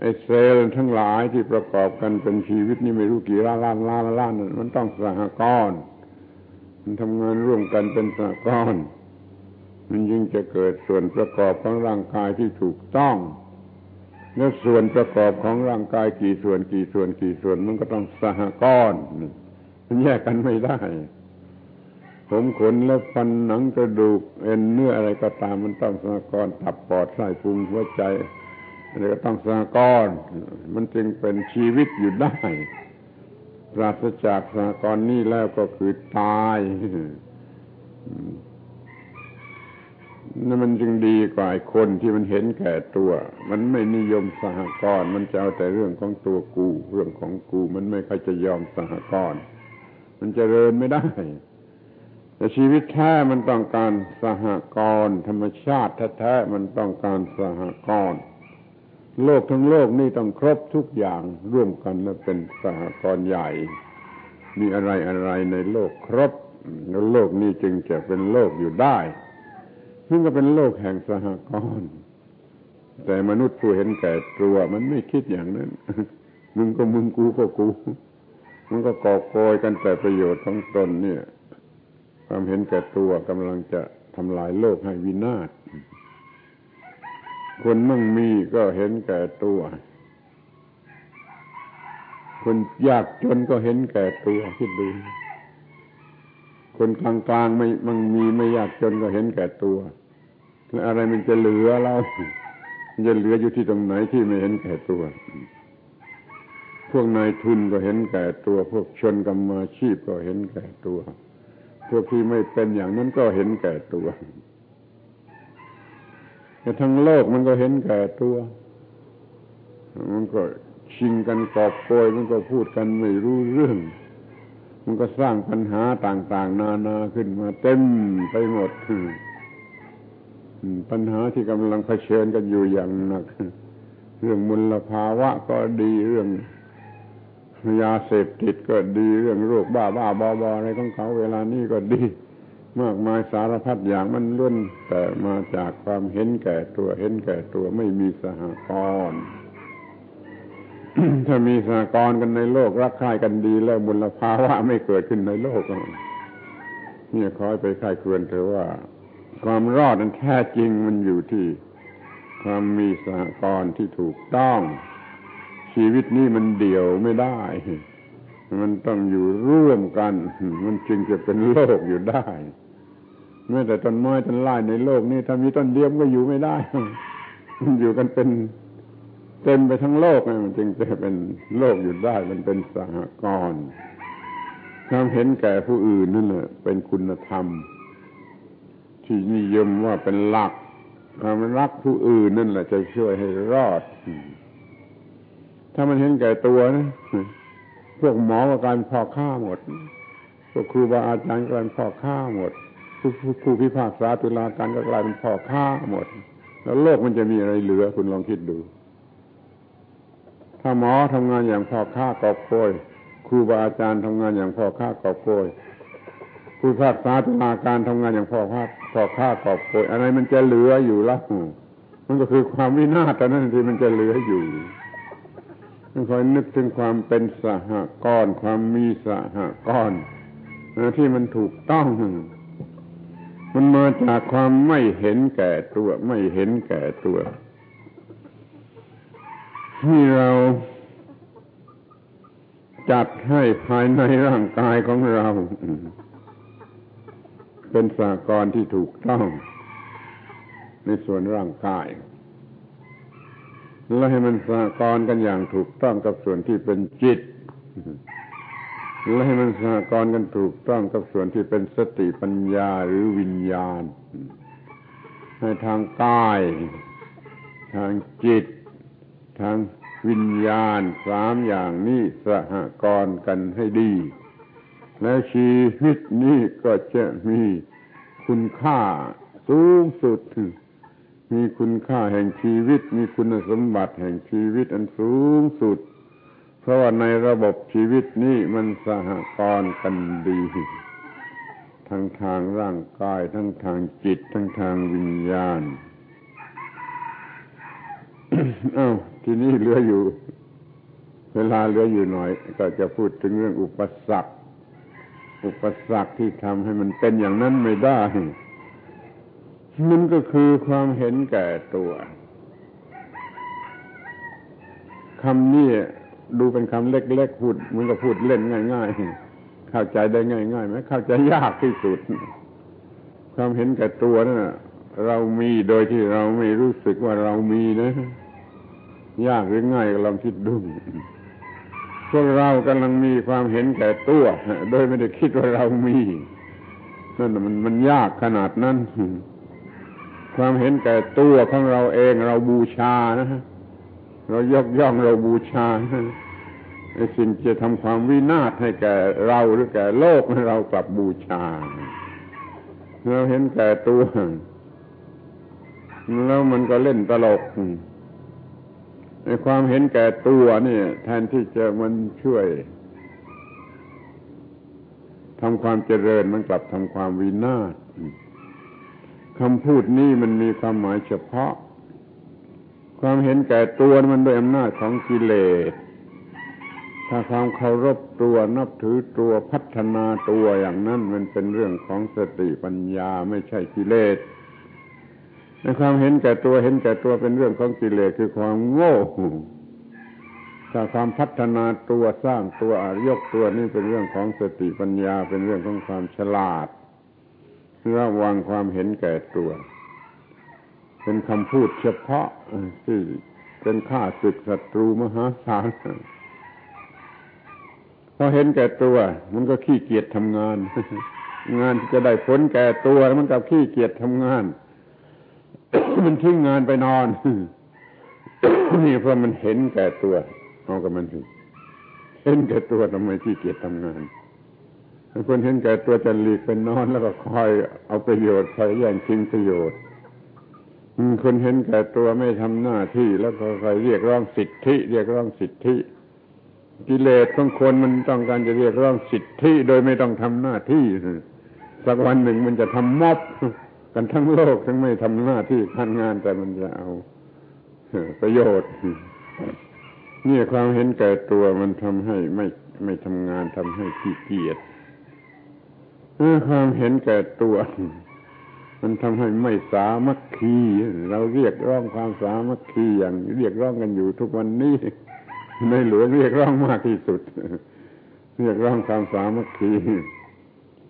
ไอ้เซลล์ทั้งหลายที่ประกอบกันเป็นชีวิตนี่ไม่รู้กี่ล้านล้านล้านล้านมันต้องสหกรณ์มันทำงานร่วมกันเป็นสหกรณ์มันยิ่งจะเกิดส่วนประกอบของร่างกายที่ถูกต้อง แล้วส่วนประกอบของร่างกายกี่ส่วนกี่ส่วนกี่ส่วนมันก็ต้องสหกรณ์มันแยกกันไม่ได้ ผมขนและฟันหนังกระดูกเอ็นเนื้ออะไรก็ตามมันต้องสหกรณ์ตับปอดไส้พุงหัวใจอะไรก็ต้องสหกรณ์มันจึงเป็นชีวิตอยู่ได้ปราศจากสหกรณ์นี่แล้วก็คือตายนั่นมันจึงดีกว่าคนที่มันเห็นแก่ตัว มันไม่นิยมสหกรณ์มันจะเอาแต่เรื่องของตัวกู เรื่องของกู มันไม่ค่อยจะยอมสหกรณ์มันจเจริญไม่ได้ แต่ชีวิตแท้มันต้องการสหกรณ์ธรรมชาติแท้ๆมันต้องการสหกรณ์โลกทั้งโลกนี่ต้องครบทุกอย่างร่วมกันแล้วเป็นสหกรณ์ใหญ่ มีอะไรอะไรในโลกครบแล้วโลกนี้จึงจะเป็นโลกอยู่ได้ซึ่งก็เป็นโลกแห่งสหกรณ์แต่มนุษย์ผู้เห็นแก่ตัวมันไม่คิดอย่างนั้น มึงก็มึงกูก็กู มันก็ก่อโกยกันแต่ประโยชน์ของตนเนี่ย ความเห็นแก่ตัวกำลังจะทำลายโลกให้วินาศคนมั่งมีก็เห็นแก่ตัว คนยากจนก็เห็นแก่ตัวคิดดูคนกลางกลางไม่มันมีไม่ยากจนก็เห็นแก่ตัวแล้วอะไรมันจะเหลือเราจะเหลืออยู่ที่ตรงไหนที่ไม่เห็นแก่ตัว พวกนายทุนก็เห็นแก่ตัว พวกชนกรรมาชีพก็เห็นแก่ตัว พวกที่ไม่เป็นอย่างนั้นก็เห็นแก่ตัวแต่ทั้งโลกมันก็เห็นแก่ตัว มันก็ชิงกันกอบโกยมันก็พูดกันไม่รู้เรื่อง มันก็สร้างปัญหาต่าง ๆ นานาขึ้นมาเต็มไปหมดปัญหาที่กำลังเผชิญกันอยู่อย่างหนัก เรื่องมลภาวะก็ดีเรื่อง ยาเสพติดก็ดีเรื่องโรคบ้าบ้าบอบออะไรของเขาเวลานี้ก็ดี มากมายสารพัดอย่างมันล้วนแต่มาจากความเห็นแก่ตัวเห็นแก่ตัวไม่มีสหกรณ์ถ้ามีสหกรณ์กันในโลกรักใคร่กันดี แล้วมลภาวะไม่เกิดขึ้นในโลกนี่คอยไปค่ายควรเธอว่า ความรอดนั้นแท้จริงมันอยู่ที่ ความมีสหกรณ์ที่ถูกต้อง ชีวิตนี้มันเดี่ยวไม่ได้ มันต้องอยู่ร่วมกัน มันจึงจะเป็นโลกอยู่ได้แม้แต่ต้นไม้ต้นไม้ในโลกนี้ถ้ามีต้นเดียวก็อยู่ไม่ได้มันอยู่กันเป็นเต็มไปทั้งโลกมันจึงจะเป็นโลกอยู่ได้ มันเป็นสหกรณ์ความเห็นแก่ผู้อื่นนั่นแหละเป็นคุณธรรม ที่นิยมว่าเป็นหลักความรักผู้อื่นนั่นแหละจะช่วยให้รอด ถ้ามันเห็นแก่ตัวนะพวกหมอก็การพอฆ่าหมด พวกครูบาอาจารย์ก็กายเป็นพ่อฆ่าหมดผู้ผู้พิพากษาตุลาการก็กลายเป็นพ่อฆ่าหมด แล้วโลกมันจะมีอะไรเหลือคุณลองคิดดู ถ้าหมอทำงานอย่างพ่อค้ากอบโกยครูบาอาจารย์ทำงานอย่างพ่อค้ากอบโกยผู้ภาคษาตุลาการทำงานอย่างพ่อค้าพ่อค้ากอบโกยอะไรมันจะเหลืออยู่ล่ะมันก็คือความวินาศนั้นที่มันจะเหลืออยู่ คอยนึกถึงความเป็นสหกรณ์ความมีสหกรณ์ที่มันถูกต้อง มันมาจากความไม่เห็นแก่ตัว ไม่เห็นแก่ตัวที่เราจัดให้ภายในร่างกายของเรา เป็นสากรที่ถูกต้อง ในส่วนร่างกาย แล้วให้มันสากรกันอย่างถูกต้องกับส่วนที่เป็นจิต แล้วให้มันสากรกันถูกต้องกับส่วนที่เป็นสติปัญญาหรือวิญญาณ ให้ทางกาย ทางจิต ทางวิญญาณสามอย่างนี้สหกรณ์กันให้ดี และชีวิตนี้ก็จะมีคุณค่าสูงสุด มีคุณค่าแห่งชีวิต มีคุณสมบัติแห่งชีวิตอันสูงสุด เพราะว่าในระบบชีวิตนี้มันสหกรณ์กันดี ทั้งทางร่างกาย ทั้งทางจิต ทั้งทางวิญญาณอ้าวทีนี้เหลืออยู่ เวลาเหลืออยู่หน่อย ก็จะพูดถึงเรื่องอุปสรรค อุปสรรคที่ทำให้มันเป็นอย่างนั้นไม่ได้ มันก็คือความเห็นแก่ตัวคำนี้ดูเป็นคำเล็กๆพูดมันก็พูดเล่นง่าย ๆ เข้าใจได้ง่ายๆไหมเข้าใจยากที่สุด ความเห็นแก่ตัวนั่นเรามีโดยที่เราไม่รู้สึกว่าเรามีนะ ยากหรือง่ายก็ลองคิดดูพวกเรากำลังมีความเห็นแก่ตัวโดยไม่ได้คิดว่าเรามีนั่นมันมันยากขนาดนั้น ความเห็นแก่ตัวของเราเองเราบูชานะฮะเรายกย่องเราบูชาไอ้สิ่งจะทำความวินาศให้แก่เราหรือแก่โลกเรากลับบูชาเราเห็นแก่ตัวแล้วมันก็เล่นตลกในความเห็นแก่ตัวนี่แทนที่จะมันช่วยทำความเจริญมันกลับทำความวินาศ คำพูดนี้มันมีความหมายเฉพาะ ความเห็นแก่ตัวมันโดยอำนาจของกิเลส ถ้าความเคารพตัวนับถือตัวพัฒนาตัวอย่างนั้นมันเป็นเรื่องของสติปัญญาไม่ใช่กิเลสในความเห็นแก่ตัวเห็นแก่ตัวเป็นเรื่องของกิเลสคือความโง่ถ้าความพัฒนาตัวสร้างตัวยกตัวนี่เป็นเรื่องของสติปัญญาเป็นเรื่องของความฉลาด ระวังความเห็นแก่ตัว เป็นคำพูดเฉพาะที่เป็นข้าศึกศัตรูมหาศาลพอเห็นแก่ตัว มันก็ขี้เกียจทำงาน งานจะได้ผลแก่ตัวมันกับขี้เกียจทำงาน มันทิ้งงานไปนอนนี่เพราะมันเห็นแก่ตัวเอากับมันถึงเห็นแก่ตัวทำไมขี้เกียจทำงาน คนเห็นแก่ตัวจะหลีกเป็นนอนแล้วก็คอยเอาประโยชน์คอยแย่งชิงประโยชน์คนเห็นแก่ตัวไม่ทำหน้าที่ แล้วก็คอยเรียกร้องสิทธิ เรียกร้องสิทธิ กิเลสของคนมันต้องการจะเรียกร้องสิทธิ โดยไม่ต้องทำหน้าที่สักวันหนึ่งมันจะทำม็อบกันทั้งโลกทั้งไม่ทำหน้าที่ทำงานแต่มันจะเอาประโยชน์นี่ความเห็นแก่ตัวมันทำให้ไม่ไม่ทำงานทำให้ขี้เกียจ ความเห็นแก่ตัว มันทำให้ไม่สามัคคี เราเรียกร้องความสามัคคีอย่างเรียกร้องกันอยู่ทุกวันนี้ในหลวงเรียกร้องมากที่สุด เรียกร้องความสามัคคี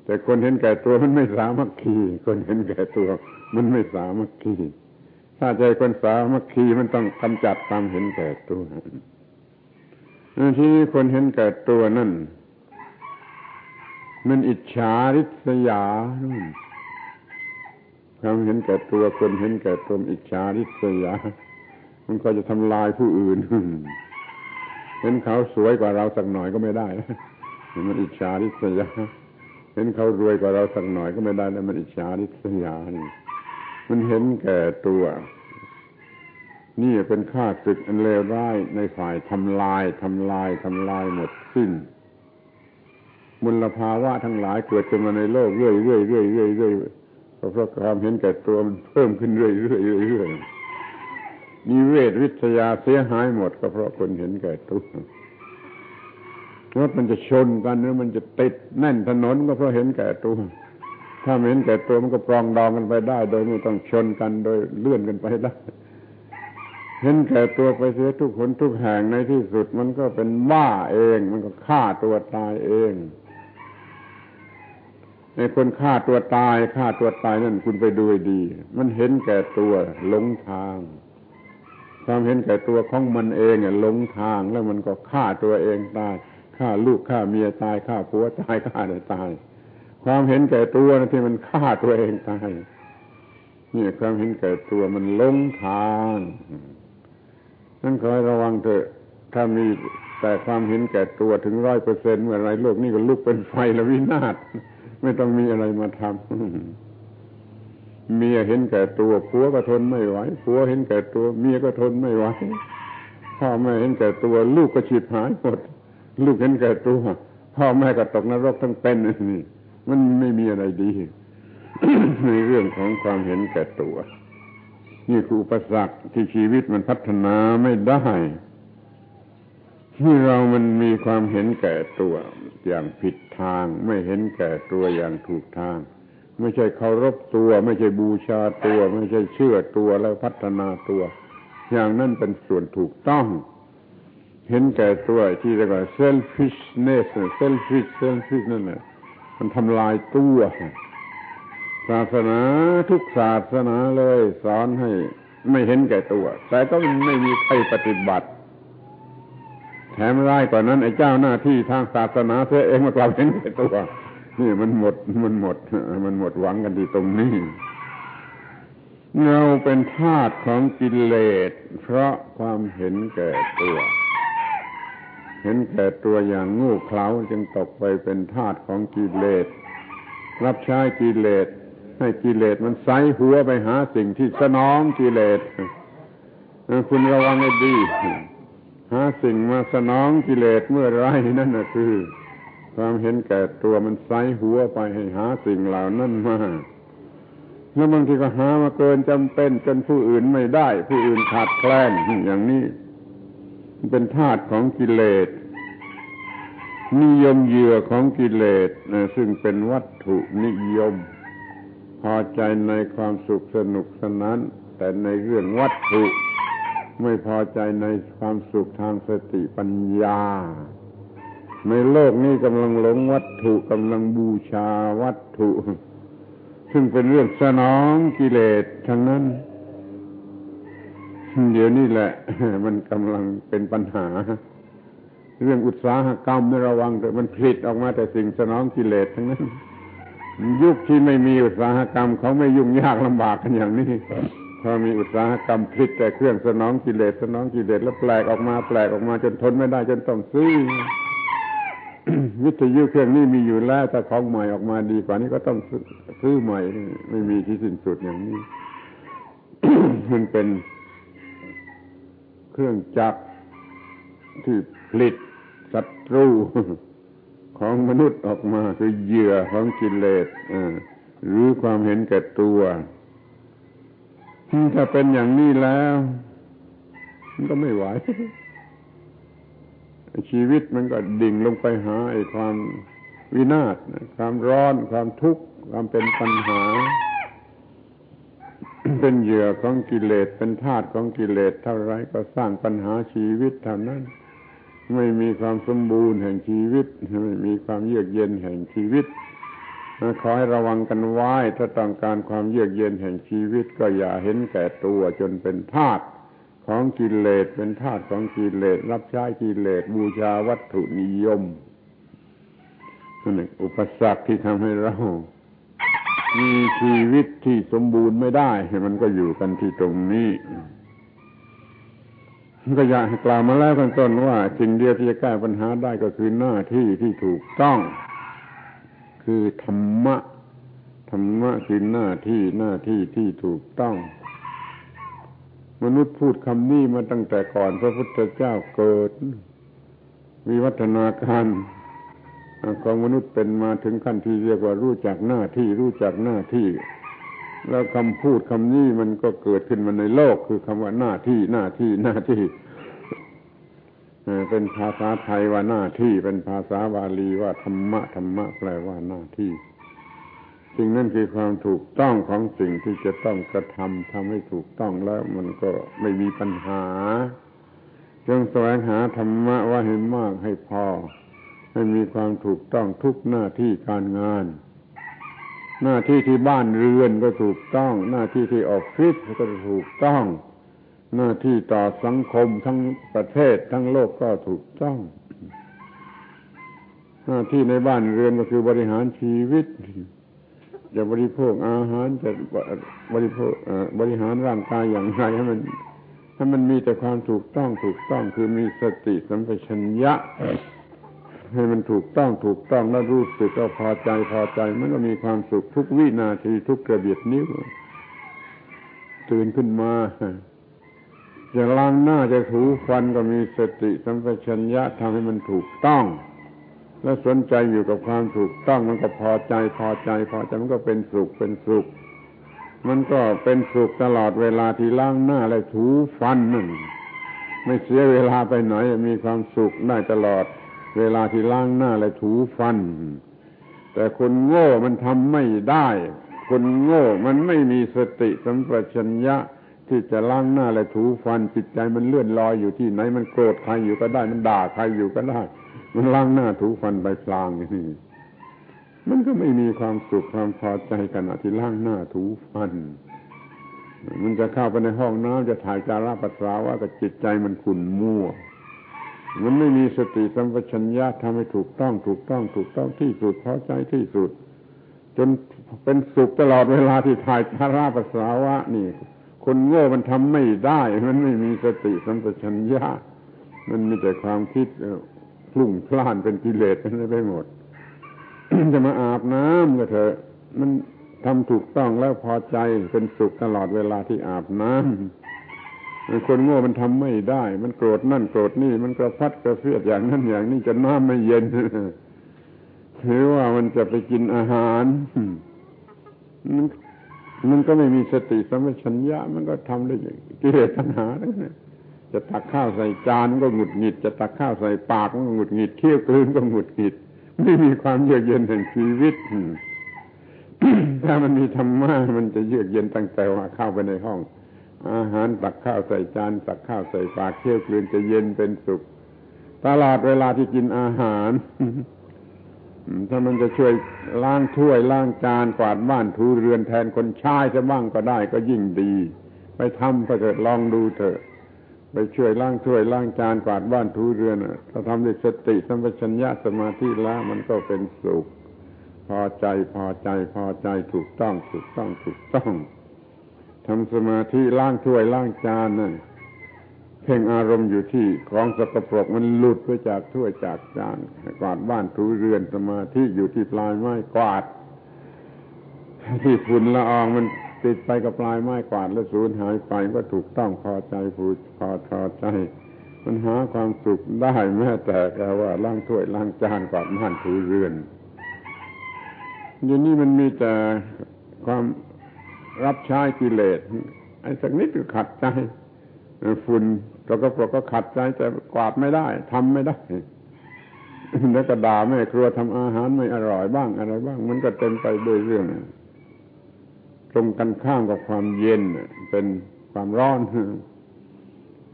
แต่คนเห็นแก่ตัวมันไม่สามัคคี คนเห็นแก่ตัว มันไม่สามัคคีถ้าใจคนสามัคคีมันต้องกำจัดความเห็นแก่ตัวที่คนเห็นแก่ตัวนั่น มันอิจฉาริษยาความเห็นแก่ตัวคนเห็นแก่ตนอิจฉาริษยา มันก็จะทำลายผู้อื่น เห็นเขาสวยกว่าเราสักหน่อยก็ไม่ได้มันอิจฉาริษยา เห็นเขารวยกว่าเราสักหน่อยก็ไม่ได้แล้วมันอิจฉาริษยานี่มันเห็นแก่ตัว นี่เป็นข้าศึกอันเลวร้ายในฝ่ายทำลายทำลายทำลายหมดสิ้น มลภาวะทั้งหลายเกิดขึ้นมาในโลกเรื่อยเรื่อยเรื่อยเรื่อยเรื่อยเพราะความเห็นแก่ตัวมันเพิ่มขึ้นเรื่อยเรื่อยเรื่อยมีเวทวิทยาเสียหายหมดก็เพราะคนเห็นแก่ตัวรถมันจะชนกันหรือมันจะติดแน่นถนนก็เพราะเห็นแก่ตัวถ้าไม่เห็นแก่ตัวมันก็ปรองดองกันไปได้ โดยไม่ต้องชนกันโดยเลื่อนกันไปได้เห็นแก่ตัวไปเสียทุกคนทุกแห่งในที่สุด มันก็เป็นบ้าเอง มันก็ฆ่าตัวตายเอง ในคนฆ่าตัวตายฆ่าตัวตายนั่นคุณไปดูดี มันเห็นแก่ตัวหลงทาง ความเห็นแก่ตัวของมันเองหลงทางแล้วมันก็ฆ่าตัวเองตายฆ่าลูกฆ่าเมียตายฆ่าผัวตายฆ่าอะได้ตาย ความเห็นแก่ตัวนะที่มันฆ่าตัวเองตายนี่ความเห็นแก่ตัวมันหลงทางนั่นขอให้ระวังเถอะถ้ามีแต่ความเห็นแก่ตัวถึงร้อยเปอร์เซ็นต์เมื่อไรโลกนี้ก็ลุกเป็นไฟแล้ววินาศ ไม่ต้องมีอะไรมาทำเมียเห็นแก่ตัวผัวก็ทนไม่ไหวผัวเห็นแก่ตัว เมียก็ทนไม่ไหวพ่อแม่เห็นแก่ตัว ลูกก็ฉีดหายหมดลูกเห็นแก่ตัวพ่อแม่ก็ตกนรกทั้งเป็นนี่มันไม่มีอะไรดี ในเรื่องของความเห็นแก่ตัว นี่คืออุปสรรคที่ชีวิตมันพัฒนาไม่ได้ ที่เรามันมีความเห็นแก่ตัว อย่างผิดทาง ไม่เห็นแก่ตัวอย่างถูกทาง ไม่ใช่เคารพตัว ไม่ใช่บูชาตัว ไม่ใช่เชื่อตัวแล้วพัฒนาตัว อย่างนั้นเป็นส่วนถูกต้อง เห็นแก่ตัวที่เรียกว่า selfishness selfish selfish นั่นแหละมันทำลายตัวศาสนาทุกศาสนาเลย สอนให้ไม่เห็นแก่ตัว แต่ก็ไม่มีใครปฏิบัติ ถมร้ายกว่านั้นไอ้เจ้าหน้าที่ทางศาสนาเสียเองมากลับเห็นแก่ตัว นี่มันหมดมันหมด มันหมดหวังกันที่ตรงนี้เราเป็นทาสของกิเลส เพราะความเห็นแก่ตัว เห็นแก่ตัวอย่างงูเขลาจึงตกไปเป็นทาสของกิเลส รับใช้กิเลส ให้กิเลสมันไซหัวไปหาสิ่งที่สนองกิเลสคุณระวังให้ดี หาสิ่งมาสนองกิเลสเมื่อไรนั่นคือ ความเห็นแก่ตัวมันไซหัวไปให้หาสิ่งเหล่านั้นมาแล้วบางทีก็หามาเกินจำเป็นจนผู้อื่นไม่ได้ ผู้อื่นขาดแคลนอย่างนี้เป็นธาตุของกิเลสนิยมเหยื่อของกิเลสซึ่งเป็นวัตถุนิยม พอใจในความสุขสนุกสนานแต่ในเรื่องวัตถุ ไม่พอใจในความสุขทางสติปัญญา ในโลกนี้กำลังหลงวัตถุกำลังบูชาวัตถุ ซึ่งเป็นเรื่องสนองกิเลสทั้งนั้น เดี๋ยวนี้แหละ มันกำลังเป็นปัญหา เรื่องอุตสาหกรรมไม่ระวังแต่มันผลิตออกมาแต่สิ่งสนองกิเลสทั้งนั้น ยุคที่ไม่มีอุตสาหกรรมเขาไม่ยุ่งยากลำบากกันอย่างนี้ พอมีอุตสาหกรรมผลิตแต่เครื่องสนองกิเลสสนองกิเลสแล้วแปลกออกมาแปลกออกมาจนทนไม่ได้จนต้องซื้อวิทยุเครื่องนี้มีอยู่แล้วแต่ของใหม่ออกมาดีกว่านี้ก็ต้องซื้อใหม่ไม่มีที่สิ้นสุดอย่างนี้ มันเป็นเครื่องจักรที่ผลิตศัตรูของมนุษย์ออกมาคือเหยื่อของกิเลสหรือความเห็นแก่ตัว ถ้าเป็นอย่างนี้แล้ว มันก็ไม่ไหวชีวิตมันก็ดิ่งลงไปหาไอ้ความวินาศความร้อน ความทุกข์ ความเป็นปัญหา เป็นเหยื่อของกิเลสเป็นธาตุของกิเลสเท่าไรก็สร้างปัญหาชีวิตเท่านั้น ไม่มีความสมบูรณ์แห่งชีวิต ไม่มีความเยือกเย็นแห่งชีวิต ขอให้ระวังกันไว้ ถ้าต้องการความเยือกเย็นแห่งชีวิตก็อย่าเห็นแก่ตัวจนเป็นทาสของกิเลสเป็นทาสของกิเลสรับใช้กิเลสบูชาวัตถุนิยมนั่นอุปสรรคที่ทำให้เรา มีชีวิตที่สมบูรณ์ไม่ได้มันก็อยู่กันที่ตรงนี้ก็อยากกล่าวมาแล้วข้างต้นว่า สิ่งเดียวที่จะแก้ปัญหาได้ก็คือหน้าที่ที่ถูกต้อง คือธรรมะ ธรรมะคือหน้าที่หน้าที่ที่ถูกต้อง มนุษย์พูดคำนี้มาตั้งแต่ก่อนพระพุทธเจ้าเกิดมีวัฒนาการของมนุษย์เป็นมาถึงขั้นที่เรียกว่ารู้จักหน้าที่รู้จักหน้าที่ แล้วคำพูดคำนี้มันก็เกิดขึ้นมาในโลก คือคำว่าหน้าที่หน้าที่หน้าที่ เป็นภาษาไทยว่าหน้าที่ เป็นภาษาบาลีว่าธรรมะธรรมะแปลว่าหน้าที่สิ่งนั้นคือความถูกต้องของสิ่งที่จะต้องกระทำทำให้ถูกต้องแล้วมันก็ไม่มีปัญหาจงแสวงหาธรรมะว่าให้มากให้พอ ให้มีความถูกต้องทุกหน้าที่การงาน หน้าที่ที่บ้านเรือนก็ถูกต้อง หน้าที่ที่ออฟฟิศก็ถูกต้อง หน้าที่ต่อสังคมทั้งประเทศทั้งโลกก็ถูกต้อง หน้าที่ในบ้านเรือนก็คือบริหารชีวิต จะบริโภคอาหารจะบริโภคบริหารร่างกายอย่างไรให้มันให้มันมีแต่ความถูกต้องถูกต้องคือมีสติสัมปชัญญะ ให้มันถูกต้องถูกต้องแล้วรู้สึกก็พอใจพอใจ มันก็มีความสุขทุกวินาทีทุกกระเบียดนิ้วตื่นขึ้นมา จะล้างหน้าจะถูฟันก็มีสติสัมปชัญญะทำให้มันถูกต้อง แล้วสนใจอยู่กับความถูกต้องมันก็พอใจพอใจ พอใจมันก็เป็นสุขเป็นสุข มันก็เป็นสุขตลอดเวลาที่ล้างหน้าและถูฟันนั่นไม่เสียเวลาไปไหนมีความสุขได้ตลอด เวลาที่ล้างหน้าและถูฟัน แต่คนโง่มันทำไม่ได้ คนโง่มันไม่มีสติสัมปชัญญะ ที่จะล้างหน้าและถูฟันจิตใจมันเลื่อนลอยอยู่ที่ไหนมันโกรธใครอยู่ก็ได้มันด่าใครอยู่ก็ได้ มันล้างหน้าถูฟันไปพลางนี่มันก็ไม่มีความสุขความพอใจขณะที่ล้างหน้าถูฟัน มันจะเข้าไปในห้องน้ำจะถ่ายจาระปัสสาวะกับจิตใจมันขุ่นมั่ว มันไม่มีสติสัมปชัญญะทำให้ถูกต้องถูกต้องถูกต้องที่สุดพอใจที่สุด จนเป็นสุขตลอดเวลาที่ถ่ายชาราปัสสาวะนี่ คนโง่มันทำไม่ได้ มันไม่มีสติสัมปชัญญะมันมีแต่ความคิดพลุ่งพล่านเป็นกิเลสไปหมด จะมาอาบน้ำก็เถอะ มันทำถูกต้องแล้วพอใจเป็นสุขตลอดเวลาที่อาบน้ำคนโง่มันทำไม่ได้ มันโกรธนั่นโกรธนี่ มันกระพัดกระเฟียดอย่างนั้นอย่างนี้จะน้ำไม่เย็นหรือว่ามันจะไปกินอาหาร มันก็ไม่มีสติสัมปชัญญะมันก็ทำได้กิเลสตัณหาทั้งนั้นจะตักข้าวใส่จานก็หงุดหงิด จะตักข้าวใส่ปากก็หงุดหงิดเคี้ยวกลืนก็หงุดหงิด ไม่มีความเยือกเย็นแห่งชีวิตถ้ามันมีธรรมะมันจะเยือกเย็นตั้งแต่ว่าเข้าไปในห้อง อาหารตักข้าวใส่จานตักข้าวใส่ปากเคี้ยวกลืนจะเย็นเป็นสุข ตลอดเวลาที่กินอาหาร ถ้ามันจะช่วยล้างถ้วยล้างจานกวาดบ้านถูเรือนแทนคนชายจะบ้างก็ได้ก็ยิ่งดี ไปทำก็เถิดลองดูเถอะไปช่วยล้างถ้วยล้างจานกวาดบ้านถูเรือนถ้าทำด้วยสติสัมปชัญญะสมาธิแล้วมันก็เป็นสุข พอใจพอใจพอใจถูกต้องถูกต้องถูกต้องทำสมาธิล้างถ้วยล้างจานนั่น พ่งอารมณ์อยู่ที่ของสกปรกมันหลุดไปจากถ้วยจากจานกวาดบ้านถูเรือนสมาธิอยู่ที่ปลายไม้กวาด ที่ฝุ่นละอองมันติดไปกับปลายไม้กวาดแล้วสูญหายไปก็ถูกต้องพอใจผูพอพอใจ มันหาความสุขได้แม้แต่แค่ว่าล้างถ้วยล้างจานกวาดบ้านถูเรือนอย่างนี้มันมีแต่ความรับใช้กิเลสไอ้สักนิดก็ขัดใจฝุ่น เราก็ปรกก็ขัดใจแต่กวาดไม่ได้ทำไม่ได้แล้วก็ด่าแม่ครัวทำอาหารไม่อร่อยบ้างอะไรบ้าง มันก็เต็มไปด้วยเรื่องตรงกันข้ามกับความเย็นเป็นความร้อน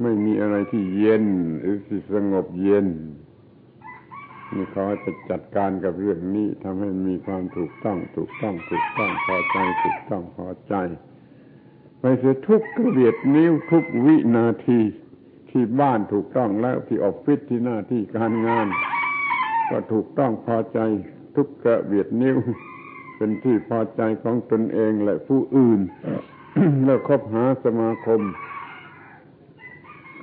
ไม่มีอะไรที่เย็น หรือที่สงบเย็นนี่เขาจะจัดการกับเรื่องนี้ทำให้มีความถูกต้อง ถูกต้องถูกต้องพอใจ ถูกต้องพอใจ ไปเสียทุกกระเบียดนิ้วทุกวินาที ที่บ้านถูกต้องแล้วที่ออฟฟิศที่หน้าที่การงาน ก็ถูกต้องพอใจทุกกระเบียดนิ้ว เป็นที่พอใจของตนเองและผู้อื่น แล้วคบหาสมาคม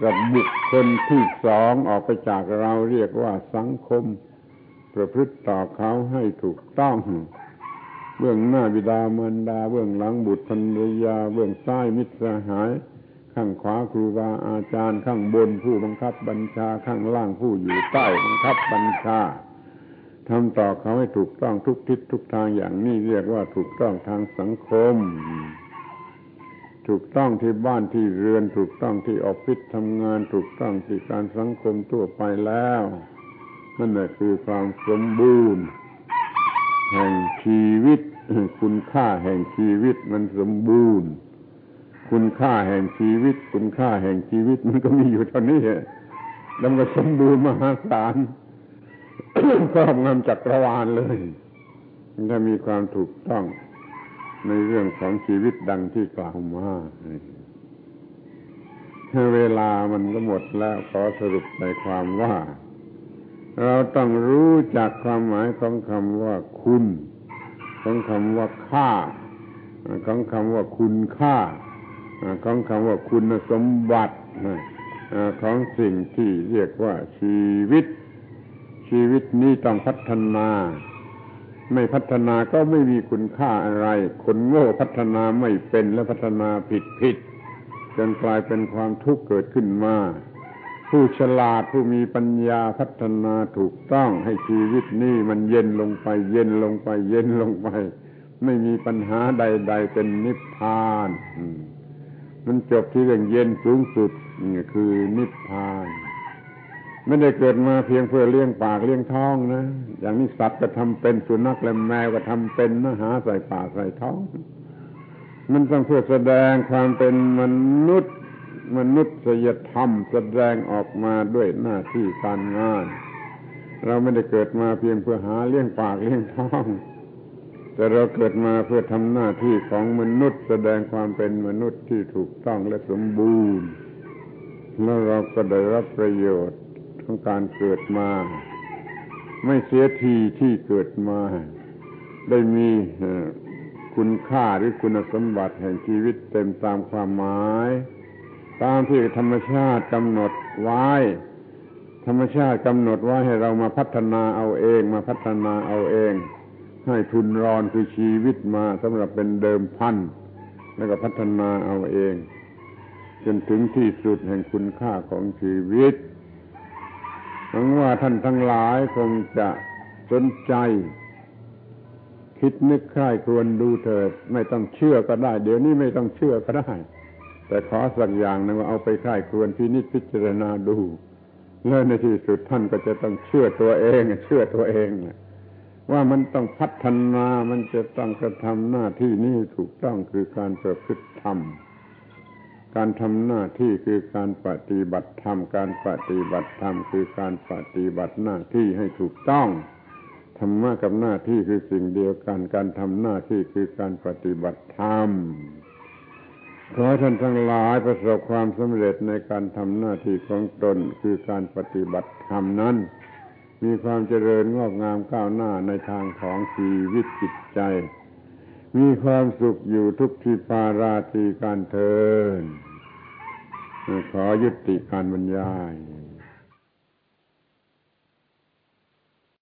กับบุคคลที่สองออกไปจากเราเรียกว่าสังคม ประพฤติต่อเขาให้ถูกต้องเบื้องหน้าบิดามารดา เบื้องหลังบุตรภรรยา เบื้องซ้มิตรสหาย ข้างขวาครูบาอาจารย์ข้างบนผู้บังคับบัญชาข้างล่างผู้อยู่ใต้บังคับบัญชาทำต่อเขาให้ถูกต้องทุกทิศทุกทางอย่างนี้เรียกว่าถูกต้องทางสังคม ถูกต้องที่บ้านที่เรือน ถูกต้องที่ออฟฟิศทำงาน ถูกต้องที่การสังคมทั่วไปแล้วนั่นแหละคือความสมบูรณ์ แห่งชีวิต คุณค่าแห่งชีวิตมันสมบูรณ์ คุณค่าแห่งชีวิต คุณค่าแห่งชีวิตมันก็มีอยู่เท่านี้แล้วก็สมบูรณ์มหาศาลครอบงำจักรวาลเลยถ้ามีความถูกต้องในเรื่องของชีวิตดังที่กล่าวมาเวลามันก็หมดแล้วขอสรุปในความว่า เราต้องรู้จักความหมายของคำว่าคุณ ของคำว่าค่า ของคำว่าคุณค่า ของคำว่าคุณสมบัติของสิ่งที่เรียกว่าชีวิต ชีวิตนี้ต้องพัฒนา ไม่พัฒนาก็ไม่มีคุณค่าอะไร คนโง่พัฒนาไม่เป็นและพัฒนาผิดผิดจนกลายเป็นความทุกข์เกิดขึ้นมา ผู้ฉลาดผู้มีปัญญาพัฒนาถูกต้องให้ชีวิตนี้มันเย็นลงไป เย็นลงไป เย็นลงไป ไม่มีปัญหาใด ๆ เป็นนิพพาน มันจบที่เรื่องเย็นสูงสุดนี่คือนิพพาน ไม่ได้เกิดมาเพียงเพื่อเลี้ยงปากเลี้ยงท้องนะ อย่างนี้สัตว์ก็ทำเป็นสุนัขและแมวก็ทำเป็นนะหาใส่ปากใส่ท้อง มันต้องเพื่อแสดงความเป็นมนุษย์มนุษยธรรมแสดงออกมาด้วยหน้าที่การงาน เราไม่ได้เกิดมาเพียงเพื่อหาเลี้ยงปากเลี้ยงท้อง แต่เราเกิดมาเพื่อทำหน้าที่ของมนุษย์ แสดงความเป็นมนุษย์ที่ถูกต้องและสมบูรณ์ แล้วเราก็ได้รับประโยชน์ของการเกิดมา ไม่เสียทีที่เกิดมา ได้มีคุณค่าหรือคุณสมบัติแห่งชีวิตเต็มตามความหมาย ตามที่ธรรมชาติกำหนดไว้ ธรรมชาติกำหนดไว้ให้เรามาพัฒนาเอาเอง มาพัฒนาเอาเอง ให้ทุนรอนคือชีวิตมาสำหรับเป็นเดิมพัน แล้วก็พัฒนาเอาเอง จนถึงที่สุดแห่งคุณค่าของชีวิตหวังว่าท่านทั้งหลายคงจะสนใจ คิดนึกใคร่ควญดูเถิด ไม่ต้องเชื่อก็ได้ เดี๋ยวนี้ไม่ต้องเชื่อก็ได้ แต่ขอสักอย่างนึงว่าเอาไปใคร่ควญพินิจพิจารณาดู แล้วในที่สุดท่านก็จะต้องเชื่อตัวเอง เชื่อตัวเอง ว่ามันต้องพัฒนามันจะต้องกระทำหน้าที่นี้ถูกต้องคือการประพฤติธรรม การทำหน้าที่คือการปฏิบัติธรรม การปฏิบัติธรรมคือการปฏิบัติหน้าที่ให้ถูกต้องธรรมะกับหน้าที่คือสิ่งเดียวกัน การทำหน้าที่คือการปฏิบัติธรรมขอท่านทั้งหลายประสบความสำเร็จในการทำหน้าที่ของตนคือการปฏิบัติธรรมนั้น มีความเจริญงอกงามก้าวหน้าในทางของชีวิตจิตใจ มีความสุขอยู่ทุกทีปาราตีการเทินขอยุติการบรรยาย